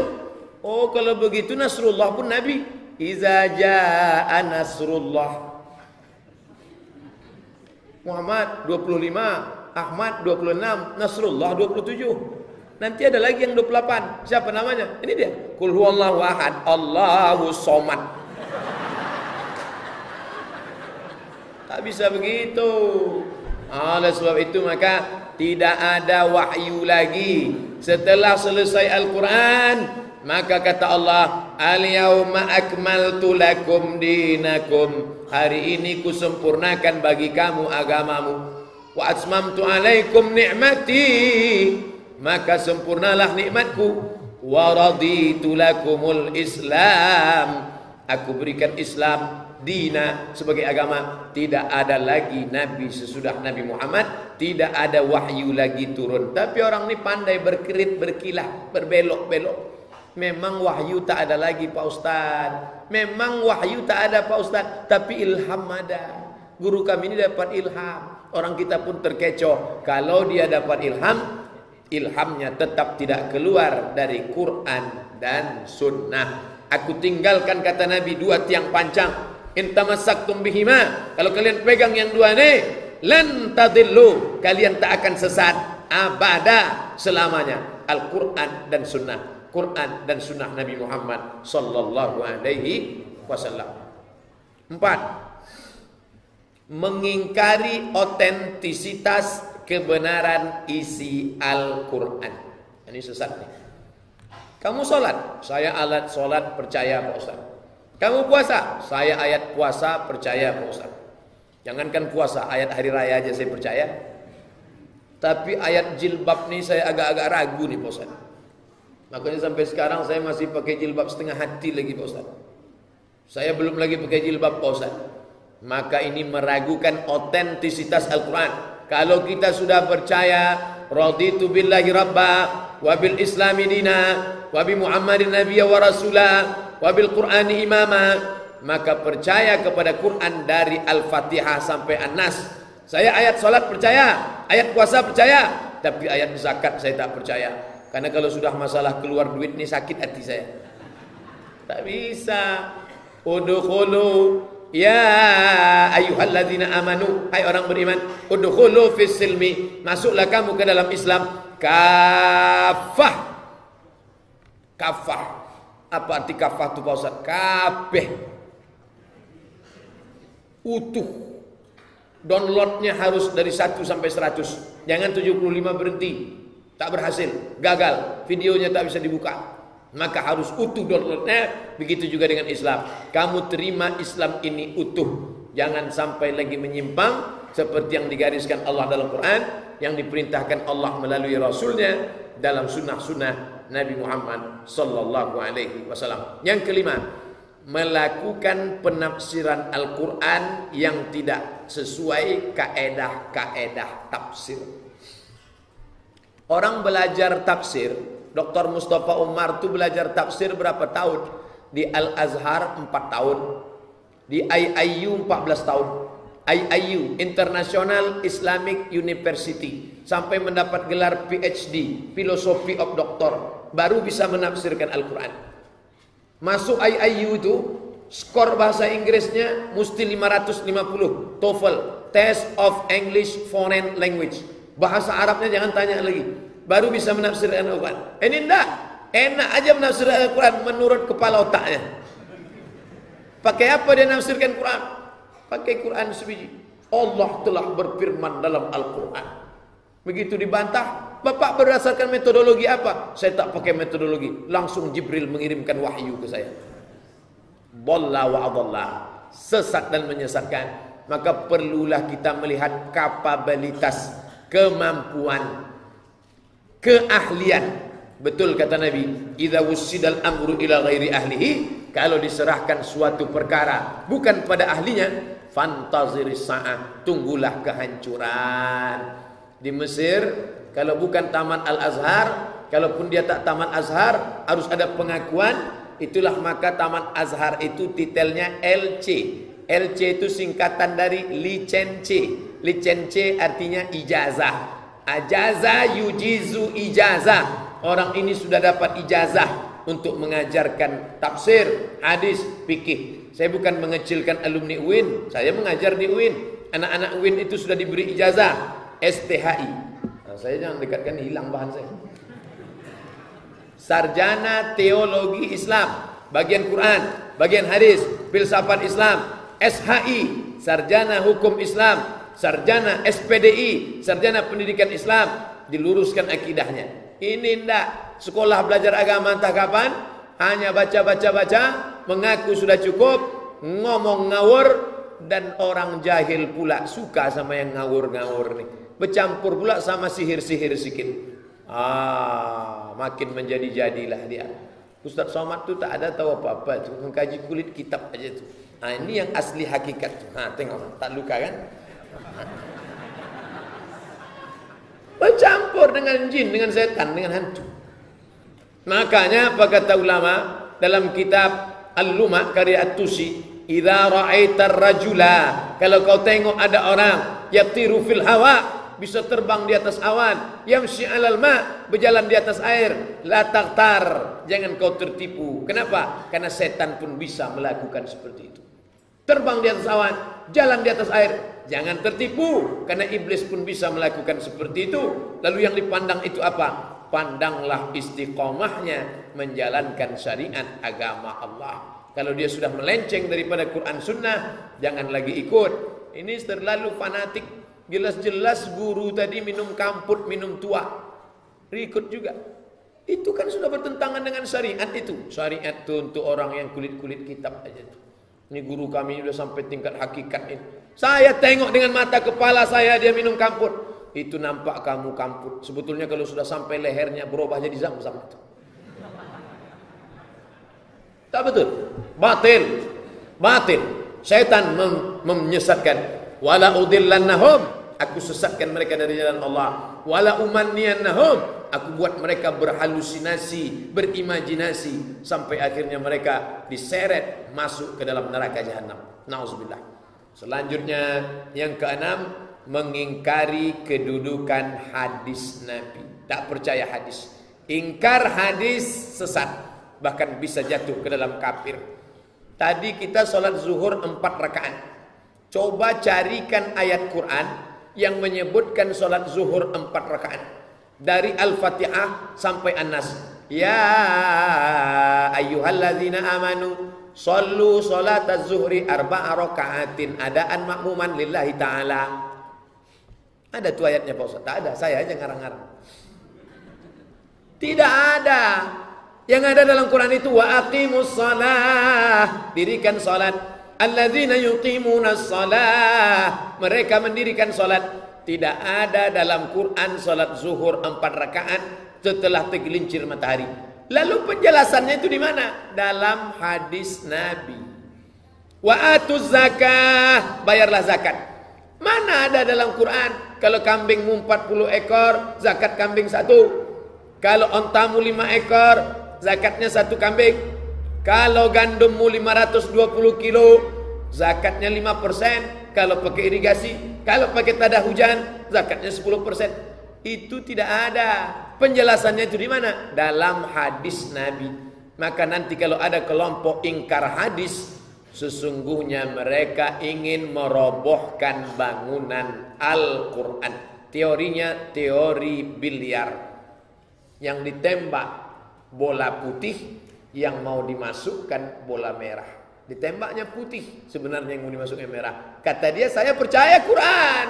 Oh, kalau begitu Nasrullah pun Nabi. Iza jaa Nasrullah Muhammad 25, Ahmad 26, Nasrullah 27. Nanti ada lagi yang 28. Siapa namanya? Ini dia. Kul huwallahu ahad, Allahu somad. Tak bisa begitu. Oleh sebab itu maka tidak ada wahyu lagi setelah selesai Al-Quran maka kata Allah, "Al-yauma akmaltu lakum dinakum." Hari ini ku sempurnakan bagi kamu agamamu. Wa atmamtu alaikum ni'mati. Maka sempurnalah nikmatku. Wa raditu lakumul Islam. Aku berikan Islam dina sebagai agama. Tidak ada lagi nabi sesudah Nabi Muhammad, tidak ada wahyu lagi turun. Tapi orang ini pandai berkerit, berkilah, berbelok-belok. Memang wahyu tak ada lagi Pak Ustaz. Memang wahyu tak ada Pak Ustaz. Tapi ilham ada. Guru kami ini dapat ilham. Orang kita pun terkecoh. Kalau dia dapat ilham, ilhamnya tetap tidak keluar dari Quran dan Sunnah. Aku tinggalkan kata Nabi dua tiang pancang. Intamasaktum bihima. Kalau kalian pegang yang dua ini, lan tadillu. Kalian tak akan sesat abada selamanya. Al-Quran dan Sunnah. Quran dan sunnah Nabi Muhammad sallallahu alaihi wasallam. Empat, mengingkari otentisitas kebenaran isi Al-Quran. Ini sesat nih. Kamu sholat, saya alat sholat percaya Pak Ustaz. Kamu puasa, saya ayat puasa percaya Pak Ustaz. Jangankan puasa, ayat hari raya aja saya percaya. Tapi ayat jilbab nih saya agak-agak ragu nih Pak Ustaz. Makanya sampai sekarang saya masih pakai jilbab setengah hati lagi Pak Ustaz. Saya belum lagi pakai jilbab Pak Ustaz. Maka ini meragukan otentisitas Al-Quran. Kalau kita sudah percaya raditu billahi rabba wa bil islami dina wa bi muhammadin nabiyya wa rasula wa bil qur'ani imama maka percaya kepada Quran dari Al-Fatihah sampai An-Nas. Saya ayat salat percaya, ayat puasa percaya, tapi ayat zakat saya tak percaya. Karena kalau sudah masalah keluar duit ini sakit hati saya. Tak bisa. Udkhulu ya ayyuhalladzina amanu hai orang beriman udkhulu fis silmi masuklah kamu ke dalam Islam kafah Kafah. Apa arti kafah itu Pak Ustaz? Kabeh. Utuh. Downloadnya harus dari 1 sampai 100. Jangan 75 berhenti. Tak berhasil. Gagal. Videonya tak bisa dibuka. Maka harus utuh downloadnya. Begitu juga dengan Islam. Kamu terima Islam ini utuh. Jangan sampai lagi menyimpang. Seperti yang digariskan Allah dalam Quran. Yang diperintahkan Allah melalui Rasulnya. Dalam sunnah-sunnah Nabi Muhammad Sallallahu Alaihi Wasallam. Yang kelima. Melakukan penafsiran Al-Quran yang tidak sesuai kaedah-kaedah tafsir. Orang belajar tafsir Dr. Mustafa Umar itu belajar tafsir berapa tahun? Di Al-Azhar 4 tahun. Di IIU 14 tahun. IIU International Islamic University sampai mendapat gelar PhD, Philosophy of Doctor, baru bisa menafsirkan Al-Qur'an. Masuk IIU itu skor bahasa Inggrisnya mesti 550 TOEFL, Test of English Foreign Language. Bahasa Arabnya jangan tanya lagi baru bisa menafsirkan Al-Quran. Ini enggak. Enak aja menafsirkan Al-Quran menurut kepala otaknya. Pakai apa dia menafsirkan Quran? Pakai Quran sebiji. Allah telah berfirman dalam Al-Quran. Begitu dibantah, Bapak berdasarkan metodologi apa? Saya tak pakai metodologi. Langsung Jibril mengirimkan wahyu ke saya. Bolla wa adallah. Sesat dan menyesatkan. Maka perlulah kita melihat kapabilitas, kemampuan, keahlian. Betul kata Nabi, "Idza wussidal amru ila ghairi ahlihi", kalau diserahkan suatu perkara bukan pada ahlinya, fantaziris sa'ah, tunggulah kehancuran. Di Mesir, kalau bukan Taman Al-Azhar, kalaupun dia tak Taman Azhar, harus ada pengakuan, itulah maka Taman Azhar itu titelnya LC. LC itu singkatan dari licence. Licence artinya ijazah. Ajaza yujizu ijazah. Orang ini sudah dapat ijazah untuk mengajarkan tafsir, hadis, fikih. Saya bukan mengecilkan alumni UIN, saya mengajar di UIN. Anak-anak UIN itu sudah diberi ijazah STHI. Nah, saya jangan dekatkan hilang bahan saya. Sarjana Teologi Islam, bagian Quran, bagian hadis, filsafat Islam, SHI, Sarjana Hukum Islam, sarjana SPDI, sarjana pendidikan Islam, diluruskan akidahnya. Ini ndak sekolah belajar agama entah kapan, hanya baca-baca-baca, mengaku sudah cukup, ngomong ngawur dan orang jahil pula suka sama yang ngawur-ngawur nih. Bercampur pula sama sihir-sihir sikit. Ah, makin menjadi-jadilah dia. Ustaz Somad tu tak ada tahu apa-apa tu, mengkaji kulit kitab aja tu. Ah ini yang asli hakikat tu. Ha tengok, tak luka kan? Bercampur dengan jin, dengan setan, dengan hantu. Makanya apa kata ulama dalam kitab Al-Luma karya At-Tusi, "Idza ra'aitar rajula", kalau kau tengok ada orang yatiru fil hawa, bisa terbang di atas awan, yamshi 'alal ma, berjalan di atas air, la taqtar, jangan kau tertipu. Kenapa? Karena setan pun bisa melakukan seperti itu. Terbang di atas awan, jalan di atas air. Jangan tertipu karena iblis pun bisa melakukan seperti itu. Lalu yang dipandang itu apa? Pandanglah istiqomahnya menjalankan syariat agama Allah. Kalau dia sudah melenceng daripada Quran Sunnah, jangan lagi ikut. Ini terlalu fanatik. Jelas-jelas guru tadi minum kamput, minum tua. Ikut juga. Itu kan sudah bertentangan dengan syariat itu. Syariat itu untuk orang yang kulit-kulit kitab aja tuh. Ini guru kami sudah sampai tingkat hakikat ini. Saya tengok dengan mata kepala saya dia minum kamput. Itu nampak kamu kamput. Sebetulnya kalau sudah sampai lehernya berubah jadi zam-zam itu. Tak betul. Batil. Batil. Syaitan mem menyesatkan. Wala udillannahum. Aku sesatkan mereka dari jalan Allah. Wala umanniyannahum aku buat mereka berhalusinasi, berimajinasi sampai akhirnya mereka diseret masuk ke dalam neraka jahanam. Nauzubillah. Selanjutnya yang keenam mengingkari kedudukan hadis Nabi. Tak percaya hadis. Ingkar hadis sesat bahkan bisa jatuh ke dalam kafir. Tadi kita sholat zuhur empat rakaat. Coba carikan ayat Quran yang menyebutkan sholat zuhur empat rakaat dari Al-Fatihah sampai An-Nas. Ya ayyuhalladzina amanu Sallu salat az-zuhri arba'a raka'atin adaan makmuman lillahi ta'ala. Ada tuh ayatnya Pak Ustaz? Tak ada, saya aja ngarang-ngarang. Tidak ada. Yang ada dalam Quran itu wa aqimus salah. Dirikan salat. Alladzina yuqimuna salah. Mereka mendirikan salat. Tidak ada dalam Quran salat zuhur empat rakaat setelah tergelincir matahari. Lalu penjelasannya itu di mana? Dalam hadis Nabi. Wa atuz zakah, bayarlah zakat. Mana ada dalam Quran kalau kambingmu 40 ekor, zakat kambing satu. Kalau ontamu 5 ekor, zakatnya satu kambing. Kalau gandummu 520 kilo, zakatnya 5%. Kalau pakai irigasi, kalau pakai tada hujan, zakatnya 10%. Itu tidak ada. Penjelasannya itu di mana? Dalam hadis Nabi. Maka nanti kalau ada kelompok ingkar hadis, sesungguhnya mereka ingin merobohkan bangunan Al-Quran. Teorinya teori biliar. Yang ditembak bola putih, yang mau dimasukkan bola merah. Ditembaknya putih, sebenarnya yang mau dimasukkan merah. Kata dia, saya percaya Quran,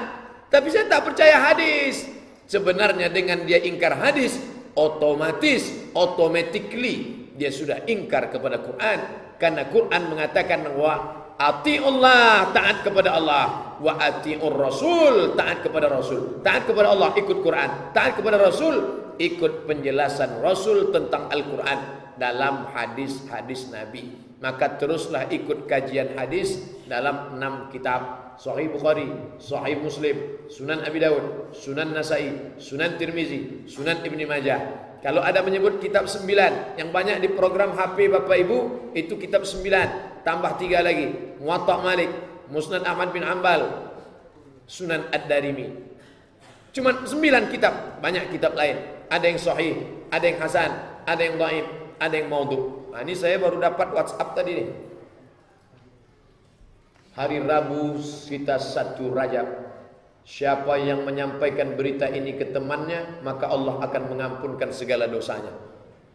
tapi saya tak percaya hadis. Sebenarnya dengan dia ingkar hadis, otomatis, automatically dia sudah ingkar kepada Quran. Karena Quran mengatakan wa ati Allah taat kepada Allah wa atiur Rasul taat kepada Rasul. Taat kepada Allah ikut Quran, taat kepada Rasul ikut penjelasan Rasul tentang Al-Quran dalam hadis-hadis Nabi. Maka teruslah ikut kajian hadis dalam enam kitab Sahih Bukhari, Sahih Muslim, Sunan Abi Dawud, Sunan Nasai, Sunan Tirmizi, Sunan Ibni Majah. Kalau ada menyebut kitab sembilan, yang banyak di program HP Bapak Ibu, itu kitab sembilan, tambah tiga lagi. Muwatta Malik, Musnad Ahmad bin Ambal, Sunan Ad-Darimi. Cuma sembilan kitab, banyak kitab lain. Ada yang sahih, ada yang hasan, ada yang dhaif, ada yang maudhu. Nah, ini saya baru dapat WhatsApp tadi nih hari Rabu kita satu Rajab. Siapa yang menyampaikan berita ini ke temannya, maka Allah akan mengampunkan segala dosanya.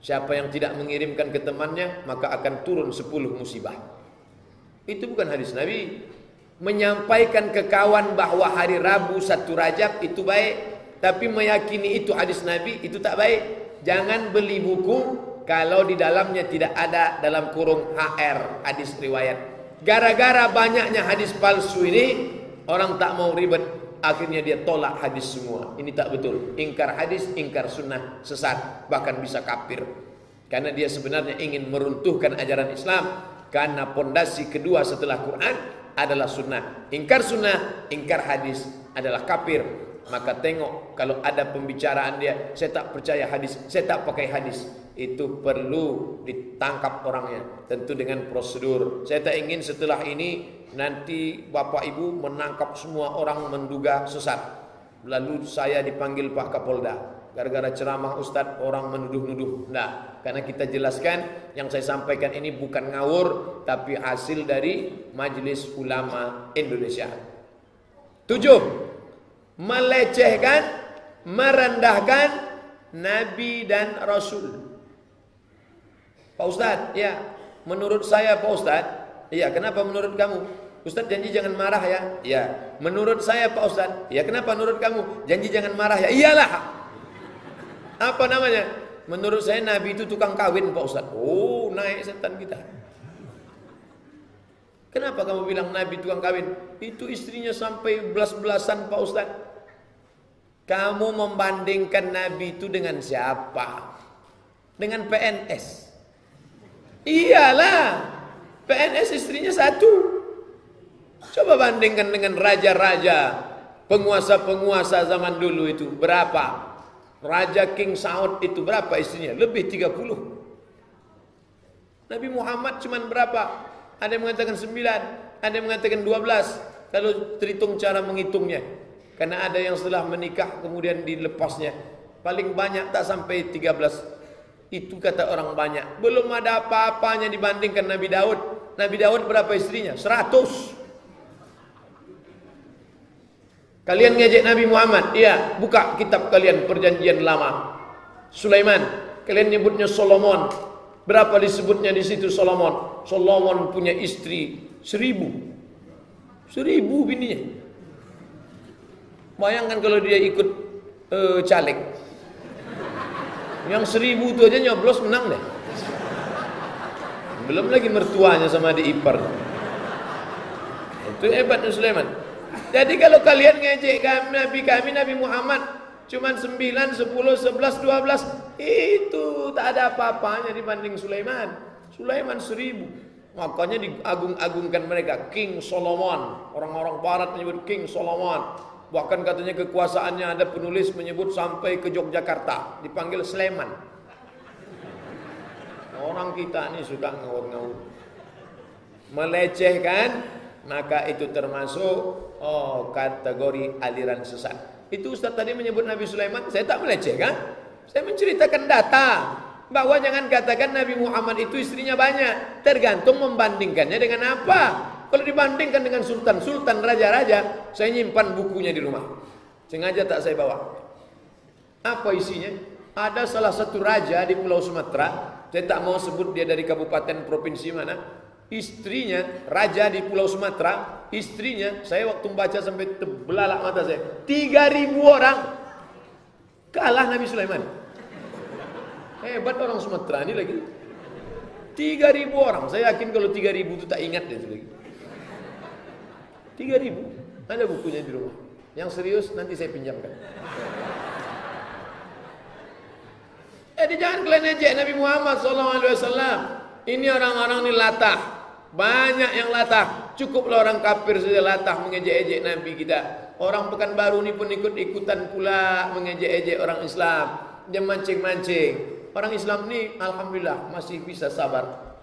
Siapa yang tidak mengirimkan ke temannya, maka akan turun sepuluh musibah. Itu bukan hadis Nabi. Menyampaikan ke kawan bahwa hari Rabu satu Rajab itu baik, tapi meyakini itu hadis Nabi itu tak baik. Jangan beli buku kalau di dalamnya tidak ada dalam kurung HR hadis riwayat. Gara-gara banyaknya hadis palsu ini, orang tak mau ribet. Akhirnya dia tolak hadis semua. Ini tak betul. Ingkar hadis, ingkar sunnah, sesat. Bahkan bisa kafir. Karena dia sebenarnya ingin meruntuhkan ajaran Islam. Karena pondasi kedua setelah Quran adalah sunnah. Ingkar sunnah, ingkar hadis adalah kafir. Maka tengok kalau ada pembicaraan dia, saya tak percaya hadis, saya tak pakai hadis. Itu perlu ditangkap orangnya tentu dengan prosedur. Saya tak ingin setelah ini nanti bapak ibu menangkap semua orang menduga sesat. Lalu saya dipanggil Pak Kapolda. Gara-gara ceramah Ustadz orang menuduh-nuduh. Nah karena kita jelaskan yang saya sampaikan ini bukan ngawur tapi hasil dari Majelis Ulama Indonesia. Tujuh melecehkan merendahkan Nabi dan Rasul Pak Ustadz, ya, menurut saya Pak Ustadz, iya, kenapa menurut kamu? Ustadz janji jangan marah ya. Ya, menurut saya Pak Ustadz, ya kenapa menurut kamu? Janji jangan marah ya. Iyalah. Apa namanya? Menurut saya Nabi itu tukang kawin Pak Ustadz. Oh, naik setan kita. Kenapa kamu bilang Nabi tukang kawin? Itu istrinya sampai belas-belasan Pak Ustadz. Kamu membandingkan Nabi itu dengan siapa? Dengan PNS. Iyalah. PNS istrinya satu. Coba bandingkan dengan raja-raja, penguasa-penguasa zaman dulu itu berapa? Raja King Saud itu berapa istrinya? Lebih 30. Nabi Muhammad cuma berapa? Ada yang mengatakan 9, ada yang mengatakan 12. Kalau terhitung cara menghitungnya. Karena ada yang setelah menikah kemudian dilepasnya. Paling banyak tak sampai 13 itu kata orang banyak. Belum ada apa-apanya dibandingkan Nabi Daud. Nabi Daud berapa istrinya? Seratus. Kalian ngejek Nabi Muhammad? Iya, buka kitab kalian perjanjian lama. Sulaiman kalian nyebutnya Solomon. Berapa disebutnya di situ Solomon? Solomon punya istri seribu. Seribu bininya. Bayangkan kalau dia ikut uh, caleg. Yang seribu itu aja nyoblos menang deh. Belum lagi mertuanya sama di ipar. Itu hebatnya Sulaiman. Jadi kalau kalian ngejek kami, Nabi kami Nabi Muhammad cuman 9, 10, 11, 12 itu tak ada apa-apanya dibanding Sulaiman. Sulaiman seribu. Makanya diagung-agungkan mereka King Solomon. Orang-orang barat menyebut King Solomon. Bahkan katanya kekuasaannya ada penulis menyebut sampai ke Yogyakarta. Dipanggil Sleman. Orang kita ini suka ngawur-ngawur. Melecehkan maka itu termasuk oh kategori aliran sesat. Itu Ustaz tadi menyebut Nabi Sulaiman, saya tak melecehkan. Saya menceritakan data bahwa jangan katakan Nabi Muhammad itu istrinya banyak, tergantung membandingkannya dengan apa. Kalau dibandingkan dengan sultan-sultan, raja-raja, saya nyimpan bukunya di rumah. Sengaja tak saya bawa. Apa isinya? Ada salah satu raja di Pulau Sumatera, saya tak mau sebut dia dari kabupaten provinsi mana, istrinya raja di Pulau Sumatera, istrinya saya waktu membaca sampai terbelalak mata saya, 3000 orang kalah Nabi Sulaiman. Hebat orang Sumatera ini lagi. 3000 orang, saya yakin kalau 3000 itu tak ingat deh itu lagi. 3000 ada bukunya di rumah. Yang serius nanti saya pinjamkan. Jadi jangan kalian ejek Nabi Muhammad SAW. Ini orang-orang ini latah. Banyak yang latah. Cukuplah orang kafir saja latah mengejek-ejek Nabi kita. Orang pekan baru ni pun ikut-ikutan pula mengejek-ejek orang Islam. Dia mancing-mancing. Orang Islam ni Alhamdulillah masih bisa sabar.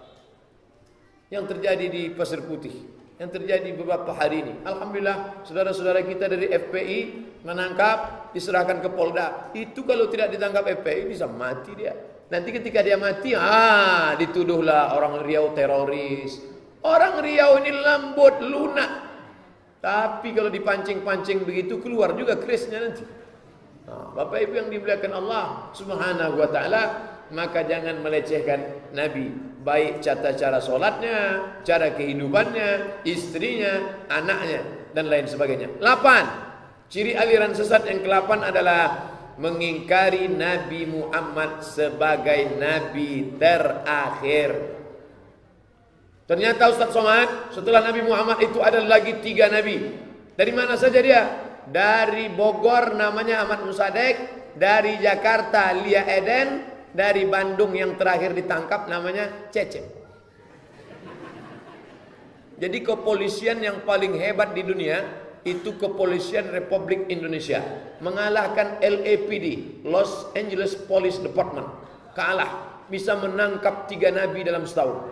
Yang terjadi di Pasir Putih. Yang terjadi beberapa hari ini. Alhamdulillah saudara-saudara kita dari FPI menangkap, diserahkan ke Polda. Itu kalau tidak ditangkap FPI bisa mati dia. Nanti ketika dia mati, ah dituduhlah orang Riau teroris. Orang Riau ini lembut, lunak. Tapi kalau dipancing-pancing begitu keluar juga kerisnya nanti. Nah, Bapak Ibu yang dimuliakan Allah Subhanahu wa taala, maka jangan melecehkan Nabi, baik cara cara solatnya, cara kehidupannya, istrinya, anaknya dan lain sebagainya. 8. Ciri aliran sesat yang ke-8 adalah mengingkari Nabi Muhammad sebagai nabi terakhir. Ternyata Ustaz Somad setelah Nabi Muhammad itu ada lagi tiga Nabi. Dari mana saja dia? Dari Bogor namanya Ahmad Musadek. Dari Jakarta Lia Eden. Dari Bandung yang terakhir ditangkap namanya Cecep. Jadi kepolisian yang paling hebat di dunia itu kepolisian Republik Indonesia mengalahkan LAPD Los Angeles Police Department kalah bisa menangkap tiga nabi dalam setahun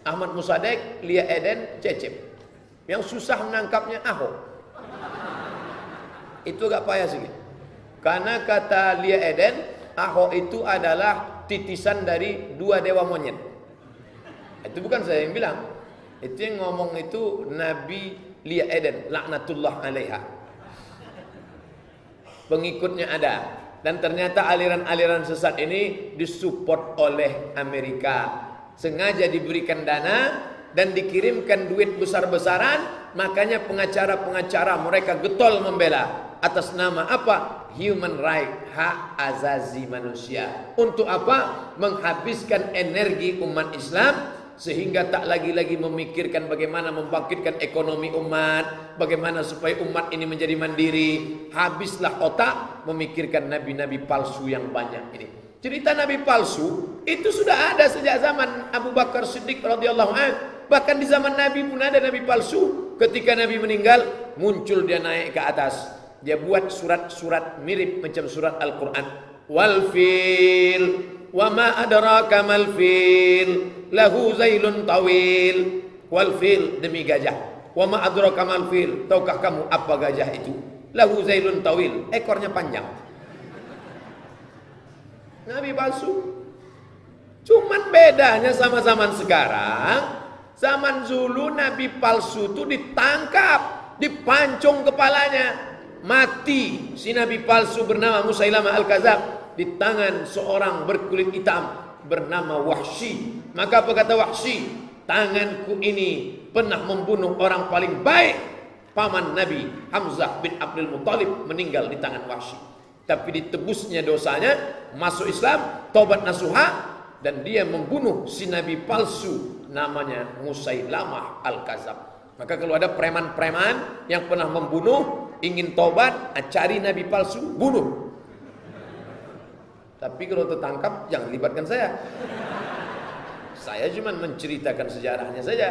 Ahmad Musadek, Lia Eden, Cecep. Yang susah menangkapnya Ahok. Itu agak payah sih. Karena kata Lia Eden, Ahok itu adalah titisan dari dua dewa monyet. Itu bukan saya yang bilang. Itu yang ngomong itu Nabi Lia Eden, laknatullah alaiha. Pengikutnya ada. Dan ternyata aliran-aliran sesat ini disupport oleh Amerika sengaja diberikan dana dan dikirimkan duit besar-besaran makanya pengacara-pengacara mereka getol membela atas nama apa human right hak azazi manusia untuk apa menghabiskan energi umat Islam sehingga tak lagi-lagi memikirkan bagaimana membangkitkan ekonomi umat bagaimana supaya umat ini menjadi mandiri habislah otak memikirkan nabi-nabi palsu yang banyak ini Cerita nabi palsu itu sudah ada sejak zaman Abu Bakar Siddiq radhiyallahu anhu. Bahkan di zaman Nabi pun ada nabi palsu. Ketika Nabi meninggal, muncul dia naik ke atas. Dia buat surat-surat mirip macam surat Al-Qur'an. Wal fil wa ma adraka mal fil lahu zailun tawil wal fil demi gajah. Wa ma adraka mal fil, tahukah kamu apa gajah itu? Lahu zailun tawil, ekornya panjang. Nabi palsu. Cuman bedanya sama zaman sekarang, zaman Zulu Nabi palsu itu ditangkap, dipancung kepalanya, mati si Nabi palsu bernama Musailamah Al-Kazab di tangan seorang berkulit hitam bernama Wahsy. Maka apa kata Wahsy? Tanganku ini pernah membunuh orang paling baik paman Nabi Hamzah bin Abdul Muttalib meninggal di tangan Wahsy. Tapi ditebusnya dosanya, masuk Islam, tobat nasuha dan dia membunuh si nabi palsu namanya Musailamah Al-Kazab. Maka kalau ada preman-preman yang pernah membunuh, ingin tobat, cari nabi palsu, bunuh. Tapi kalau tertangkap, jangan libatkan saya. Saya cuma menceritakan sejarahnya saja.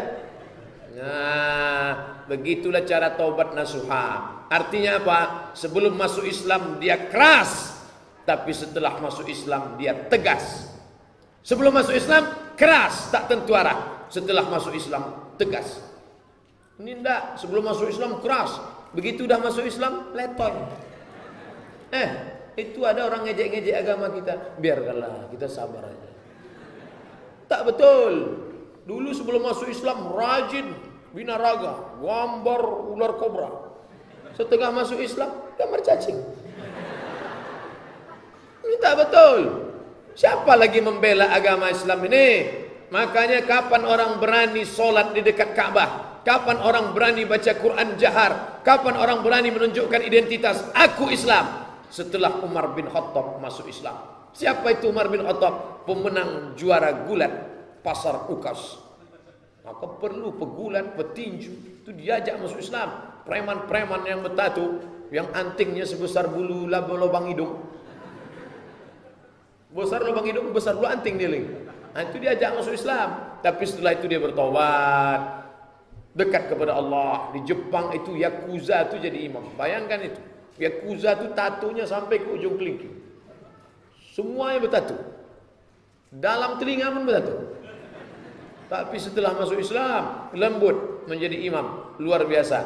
Nah, begitulah cara taubat nasuha. Artinya apa? Sebelum masuk Islam dia keras, tapi setelah masuk Islam dia tegas. Sebelum masuk Islam keras, tak tentu arah. Setelah masuk Islam tegas. Ini enggak, sebelum masuk Islam keras. Begitu dah masuk Islam, letoy. Eh, itu ada orang ngejek-ngejek agama kita. Biarkanlah, kita sabar aja. Tak betul. Dulu sebelum masuk Islam, rajin, binaraga, gambar ular kobra. Setengah masuk Islam, gambar cacing. Ini tak betul. Siapa lagi membela agama Islam ini? Makanya kapan orang berani solat di dekat Ka'bah? Kapan orang berani baca Quran jahar? Kapan orang berani menunjukkan identitas aku Islam? Setelah Umar bin Khattab masuk Islam. Siapa itu Umar bin Khattab? Pemenang juara gulat pasar Ukas. Maka perlu pegulat, petinju itu diajak masuk Islam. Preman-preman yang bertatu, yang antingnya sebesar bulu lubang hidung. Besar lubang hidung, besar bulu anting dia Nah, itu diajak masuk Islam. Tapi setelah itu dia bertobat, dekat kepada Allah. Di Jepang itu Yakuza itu jadi imam. Bayangkan itu. Yakuza itu tatunya sampai ke ujung kelingking. Semuanya bertatu. Dalam telinga pun bertatu. Tapi setelah masuk Islam, lembut menjadi imam. Luar biasa.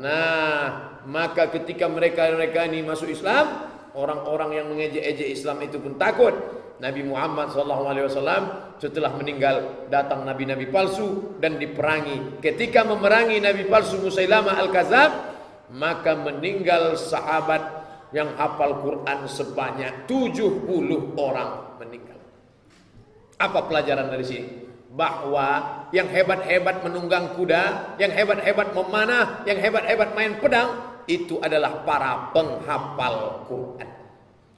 Nah, maka ketika mereka-mereka ini masuk Islam, orang-orang yang mengejek-ejek Islam itu pun takut. Nabi Muhammad SAW setelah meninggal datang nabi-nabi palsu dan diperangi. Ketika memerangi nabi palsu Musailamah Al-Kazab, maka meninggal sahabat yang hafal Quran sebanyak 70 orang meninggal. Apa pelajaran dari sini? Bahwa yang hebat-hebat menunggang kuda, yang hebat-hebat memanah, yang hebat-hebat main pedang, itu adalah para penghafal Quran.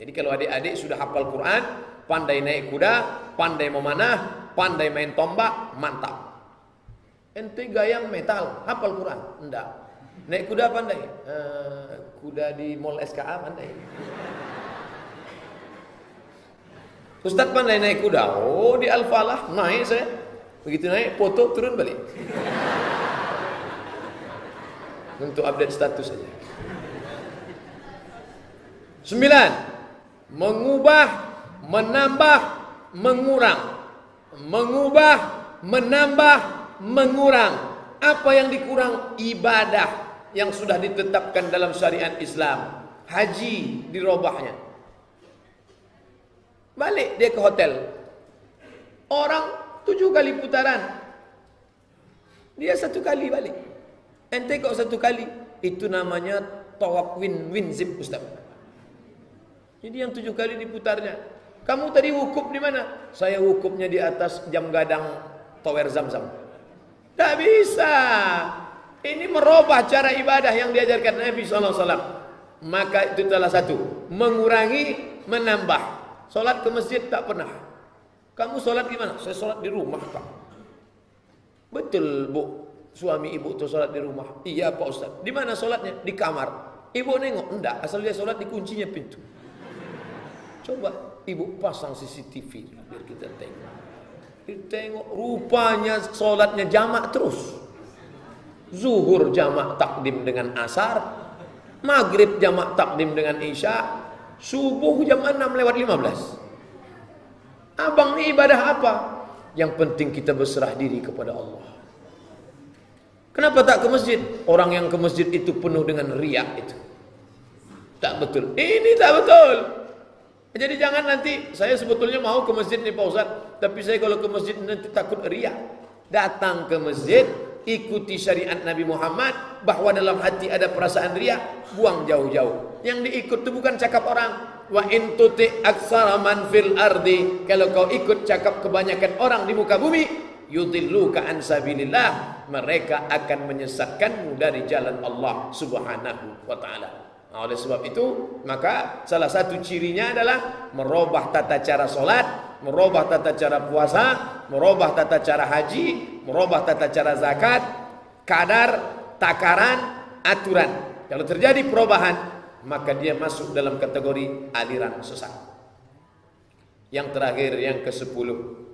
Jadi kalau adik-adik sudah hafal Quran, pandai naik kuda, pandai memanah, pandai main tombak, mantap. Ente gayang metal, hafal Quran? Enggak. Naik kuda pandai? Uh, kuda di mall SKA pandai. Ustaz pandai naik kuda? Oh di Al-Falah naik saya. Begitu naik foto turun balik. Untuk update status saja. Sembilan, mengubah menambah, mengurang. Mengubah, menambah, mengurang. Apa yang dikurang? Ibadah yang sudah ditetapkan dalam syariat Islam. Haji dirobahnya. Balik dia ke hotel. Orang tujuh kali putaran. Dia satu kali balik. Ente kok satu kali. Itu namanya tawaf win-win zip Ustaz. Jadi yang tujuh kali diputarnya. Kamu tadi wukuf di mana? Saya wukufnya di atas jam gadang tower zam-zam. Tak bisa. Ini merubah cara ibadah yang diajarkan Nabi SAW. Maka itu salah satu. Mengurangi, menambah. Solat ke masjid tak pernah. Kamu solat di mana? Saya solat di rumah Pak. Betul Bu. Suami ibu itu solat di rumah. Iya Pak Ustaz. Di mana solatnya? Di kamar. Ibu nengok. Enggak. Asal dia solat di kuncinya pintu. Coba ibu pasang CCTV biar kita tengok. Kita tengok rupanya solatnya jamak terus. Zuhur jamak takdim dengan asar, maghrib jamak takdim dengan isya, subuh jam 6 lewat 15. Abang ini ibadah apa? Yang penting kita berserah diri kepada Allah. Kenapa tak ke masjid? Orang yang ke masjid itu penuh dengan riak itu. Tak betul. Ini tak betul. Jadi jangan nanti saya sebetulnya mau ke masjid nih Pak Ustaz, tapi saya kalau ke masjid nanti takut ria. Datang ke masjid ikuti syariat Nabi Muhammad bahwa dalam hati ada perasaan ria buang jauh-jauh. Yang diikut itu bukan cakap orang wa in tuti man fil ardi. Kalau kau ikut cakap kebanyakan orang di muka bumi yudilluka an sabilillah mereka akan menyesatkanmu dari jalan Allah Subhanahu wa taala nah, oleh sebab itu maka salah satu cirinya adalah merubah tata cara solat merubah tata cara puasa, merubah tata cara haji, merubah tata cara zakat, kadar, takaran, aturan. Kalau terjadi perubahan, maka dia masuk dalam kategori aliran sesat. Yang terakhir, yang ke-10,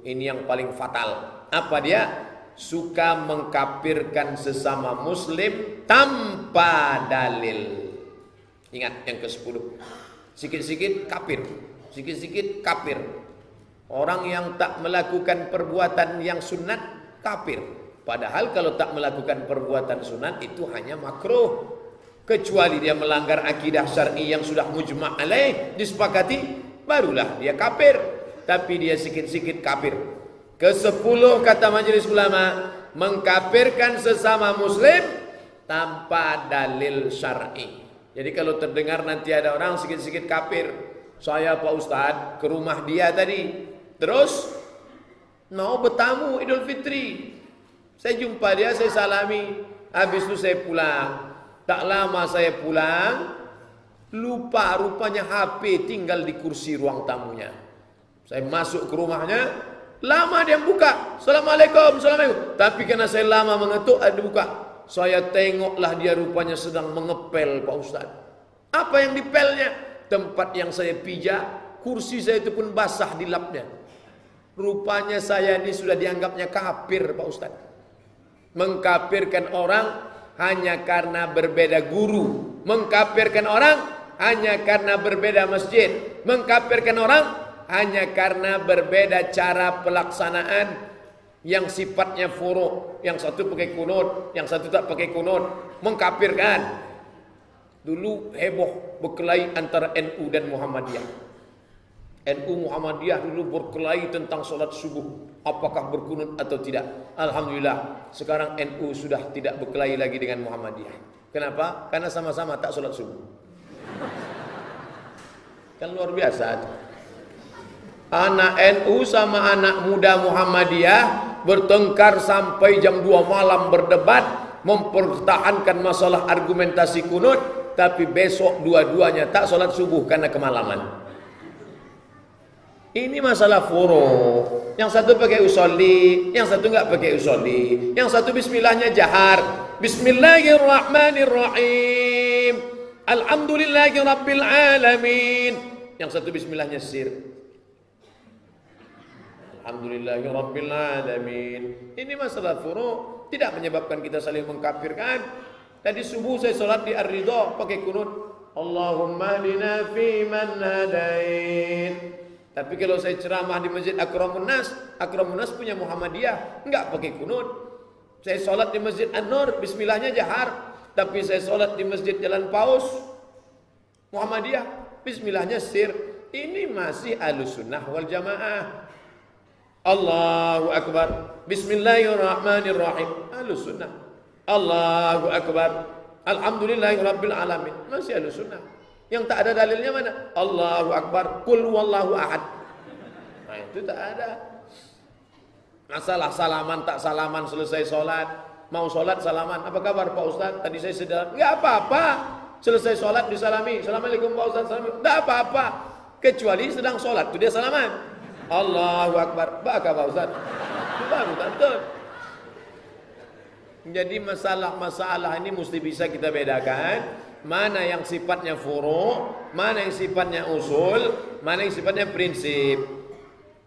ini yang paling fatal. Apa dia? Suka mengkapirkan sesama muslim tanpa dalil. Ingat yang ke-10. Sikit-sikit kafir, sikit-sikit kafir, Orang yang tak melakukan perbuatan yang sunat kafir. Padahal kalau tak melakukan perbuatan sunat itu hanya makruh. Kecuali dia melanggar akidah syar'i yang sudah mujma' alaih disepakati barulah dia kafir. Tapi dia sikit-sikit kafir. Kesepuluh kata majelis ulama mengkafirkan sesama muslim tanpa dalil syar'i. Jadi kalau terdengar nanti ada orang sikit-sikit kafir, saya Pak Ustadz ke rumah dia tadi Terus mau bertamu Idul Fitri. Saya jumpa dia, saya salami. Habis itu saya pulang. Tak lama saya pulang, lupa rupanya HP tinggal di kursi ruang tamunya. Saya masuk ke rumahnya, lama dia buka. Assalamualaikum, Assalamualaikum. Tapi karena saya lama mengetuk, ada buka. Saya tengoklah dia rupanya sedang mengepel Pak Ustaz. Apa yang dipelnya? Tempat yang saya pijak, kursi saya itu pun basah di lapnya. Rupanya saya ini sudah dianggapnya kafir Pak Ustaz. Mengkafirkan orang hanya karena berbeda guru. Mengkafirkan orang hanya karena berbeda masjid. Mengkafirkan orang hanya karena berbeda cara pelaksanaan yang sifatnya furu, yang satu pakai kunut, yang satu tak pakai kunut, mengkafirkan. Dulu heboh berkelahi antara NU dan Muhammadiyah. NU Muhammadiyah dulu berkelahi tentang solat subuh apakah berkunut atau tidak Alhamdulillah sekarang NU sudah tidak berkelahi lagi dengan Muhammadiyah kenapa? karena sama-sama tak solat subuh kan luar biasa anak NU sama anak muda Muhammadiyah bertengkar sampai jam 2 malam berdebat mempertahankan masalah argumentasi kunut tapi besok dua-duanya tak solat subuh karena kemalaman ini masalah furu. Yang satu pakai usolli, yang satu enggak pakai usolli. Yang satu bismillahnya jahar. Bismillahirrahmanirrahim. Alhamdulillahi rabbil alamin. Yang satu bismillahnya sir. Alhamdulillahi rabbil alamin. Ini masalah furu tidak menyebabkan kita saling mengkafirkan. Tadi subuh saya salat di Ar-Ridha pakai kunut. Allahumma lina fi man hadain. Tapi kalau saya ceramah di Masjid Akramun Nas, Akramun Nas punya Muhammadiyah, enggak pakai kunut. Saya sholat di Masjid An-Nur, bismillahnya jahar. Tapi saya sholat di Masjid Jalan Paus, Muhammadiyah, bismillahnya sir. Ini masih alusunnah wal jamaah. Allahu Akbar. Bismillahirrahmanirrahim. Alusunnah. Allahu Akbar. Alhamdulillahirabbil alamin. Masih alusunnah. Yang tak ada dalilnya mana? Allahu Akbar, kul wallahu ahad. Nah itu tak ada. Masalah salaman tak salaman selesai sholat. Mau sholat salaman. Apa kabar Pak Ustaz? Tadi saya sedang. Enggak apa-apa. Selesai sholat disalami. Assalamualaikum Pak Ustaz. Salam. Enggak apa-apa. Kecuali sedang sholat. Itu dia salaman. Allahu Akbar. Baka Pak Ustaz. Baru tentu. Jadi masalah-masalah ini mesti bisa kita bedakan mana yang sifatnya furu, mana yang sifatnya usul, mana yang sifatnya prinsip.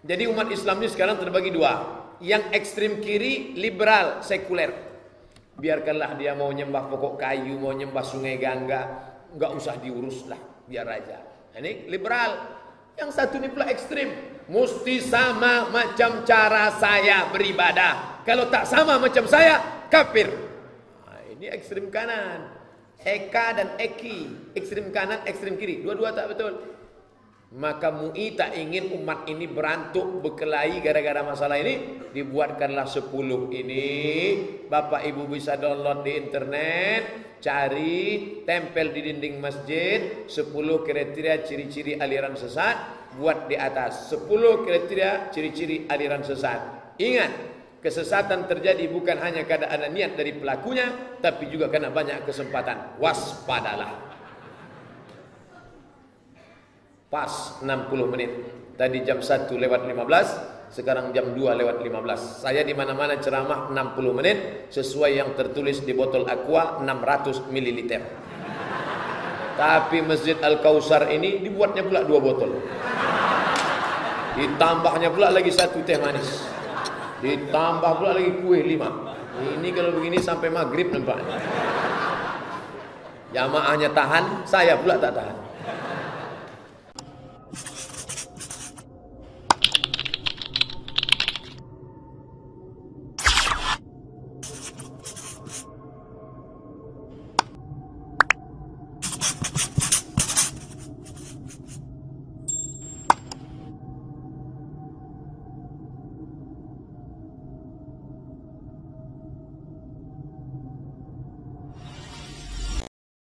Jadi umat Islam ini sekarang terbagi dua. Yang ekstrim kiri liberal, sekuler. Biarkanlah dia mau nyembah pokok kayu, mau nyembah sungai Gangga, nggak usah diurus lah, biar aja. Ini liberal. Yang satu ini pula ekstrim, mesti sama macam cara saya beribadah. Kalau tak sama macam saya, kafir. Nah, ini ekstrim kanan. Eka dan Eki, ekstrim kanan, ekstrim kiri. Dua-dua tak betul. Maka MUI tak ingin umat ini berantuk berkelahi gara-gara masalah ini. Dibuatkanlah 10 ini. Bapak Ibu bisa download di internet. Cari, tempel di dinding masjid. 10 kriteria ciri-ciri aliran sesat. Buat di atas. 10 kriteria ciri-ciri aliran sesat. Ingat, kesesatan terjadi bukan hanya karena ada niat dari pelakunya. Tapi juga karena banyak kesempatan. Waspadalah. Pas 60 menit. Tadi jam 1 lewat 15, sekarang jam 2 lewat 15. Saya di mana-mana ceramah 60 menit sesuai yang tertulis di botol aqua 600 ml. Tapi Masjid Al-Kausar ini dibuatnya pula dua botol. Ditambahnya pula lagi satu teh manis. Ditambah pula lagi kue lima. Ini kalau begini sampai maghrib nampaknya. Jamaahnya tahan, saya pula tak tahan.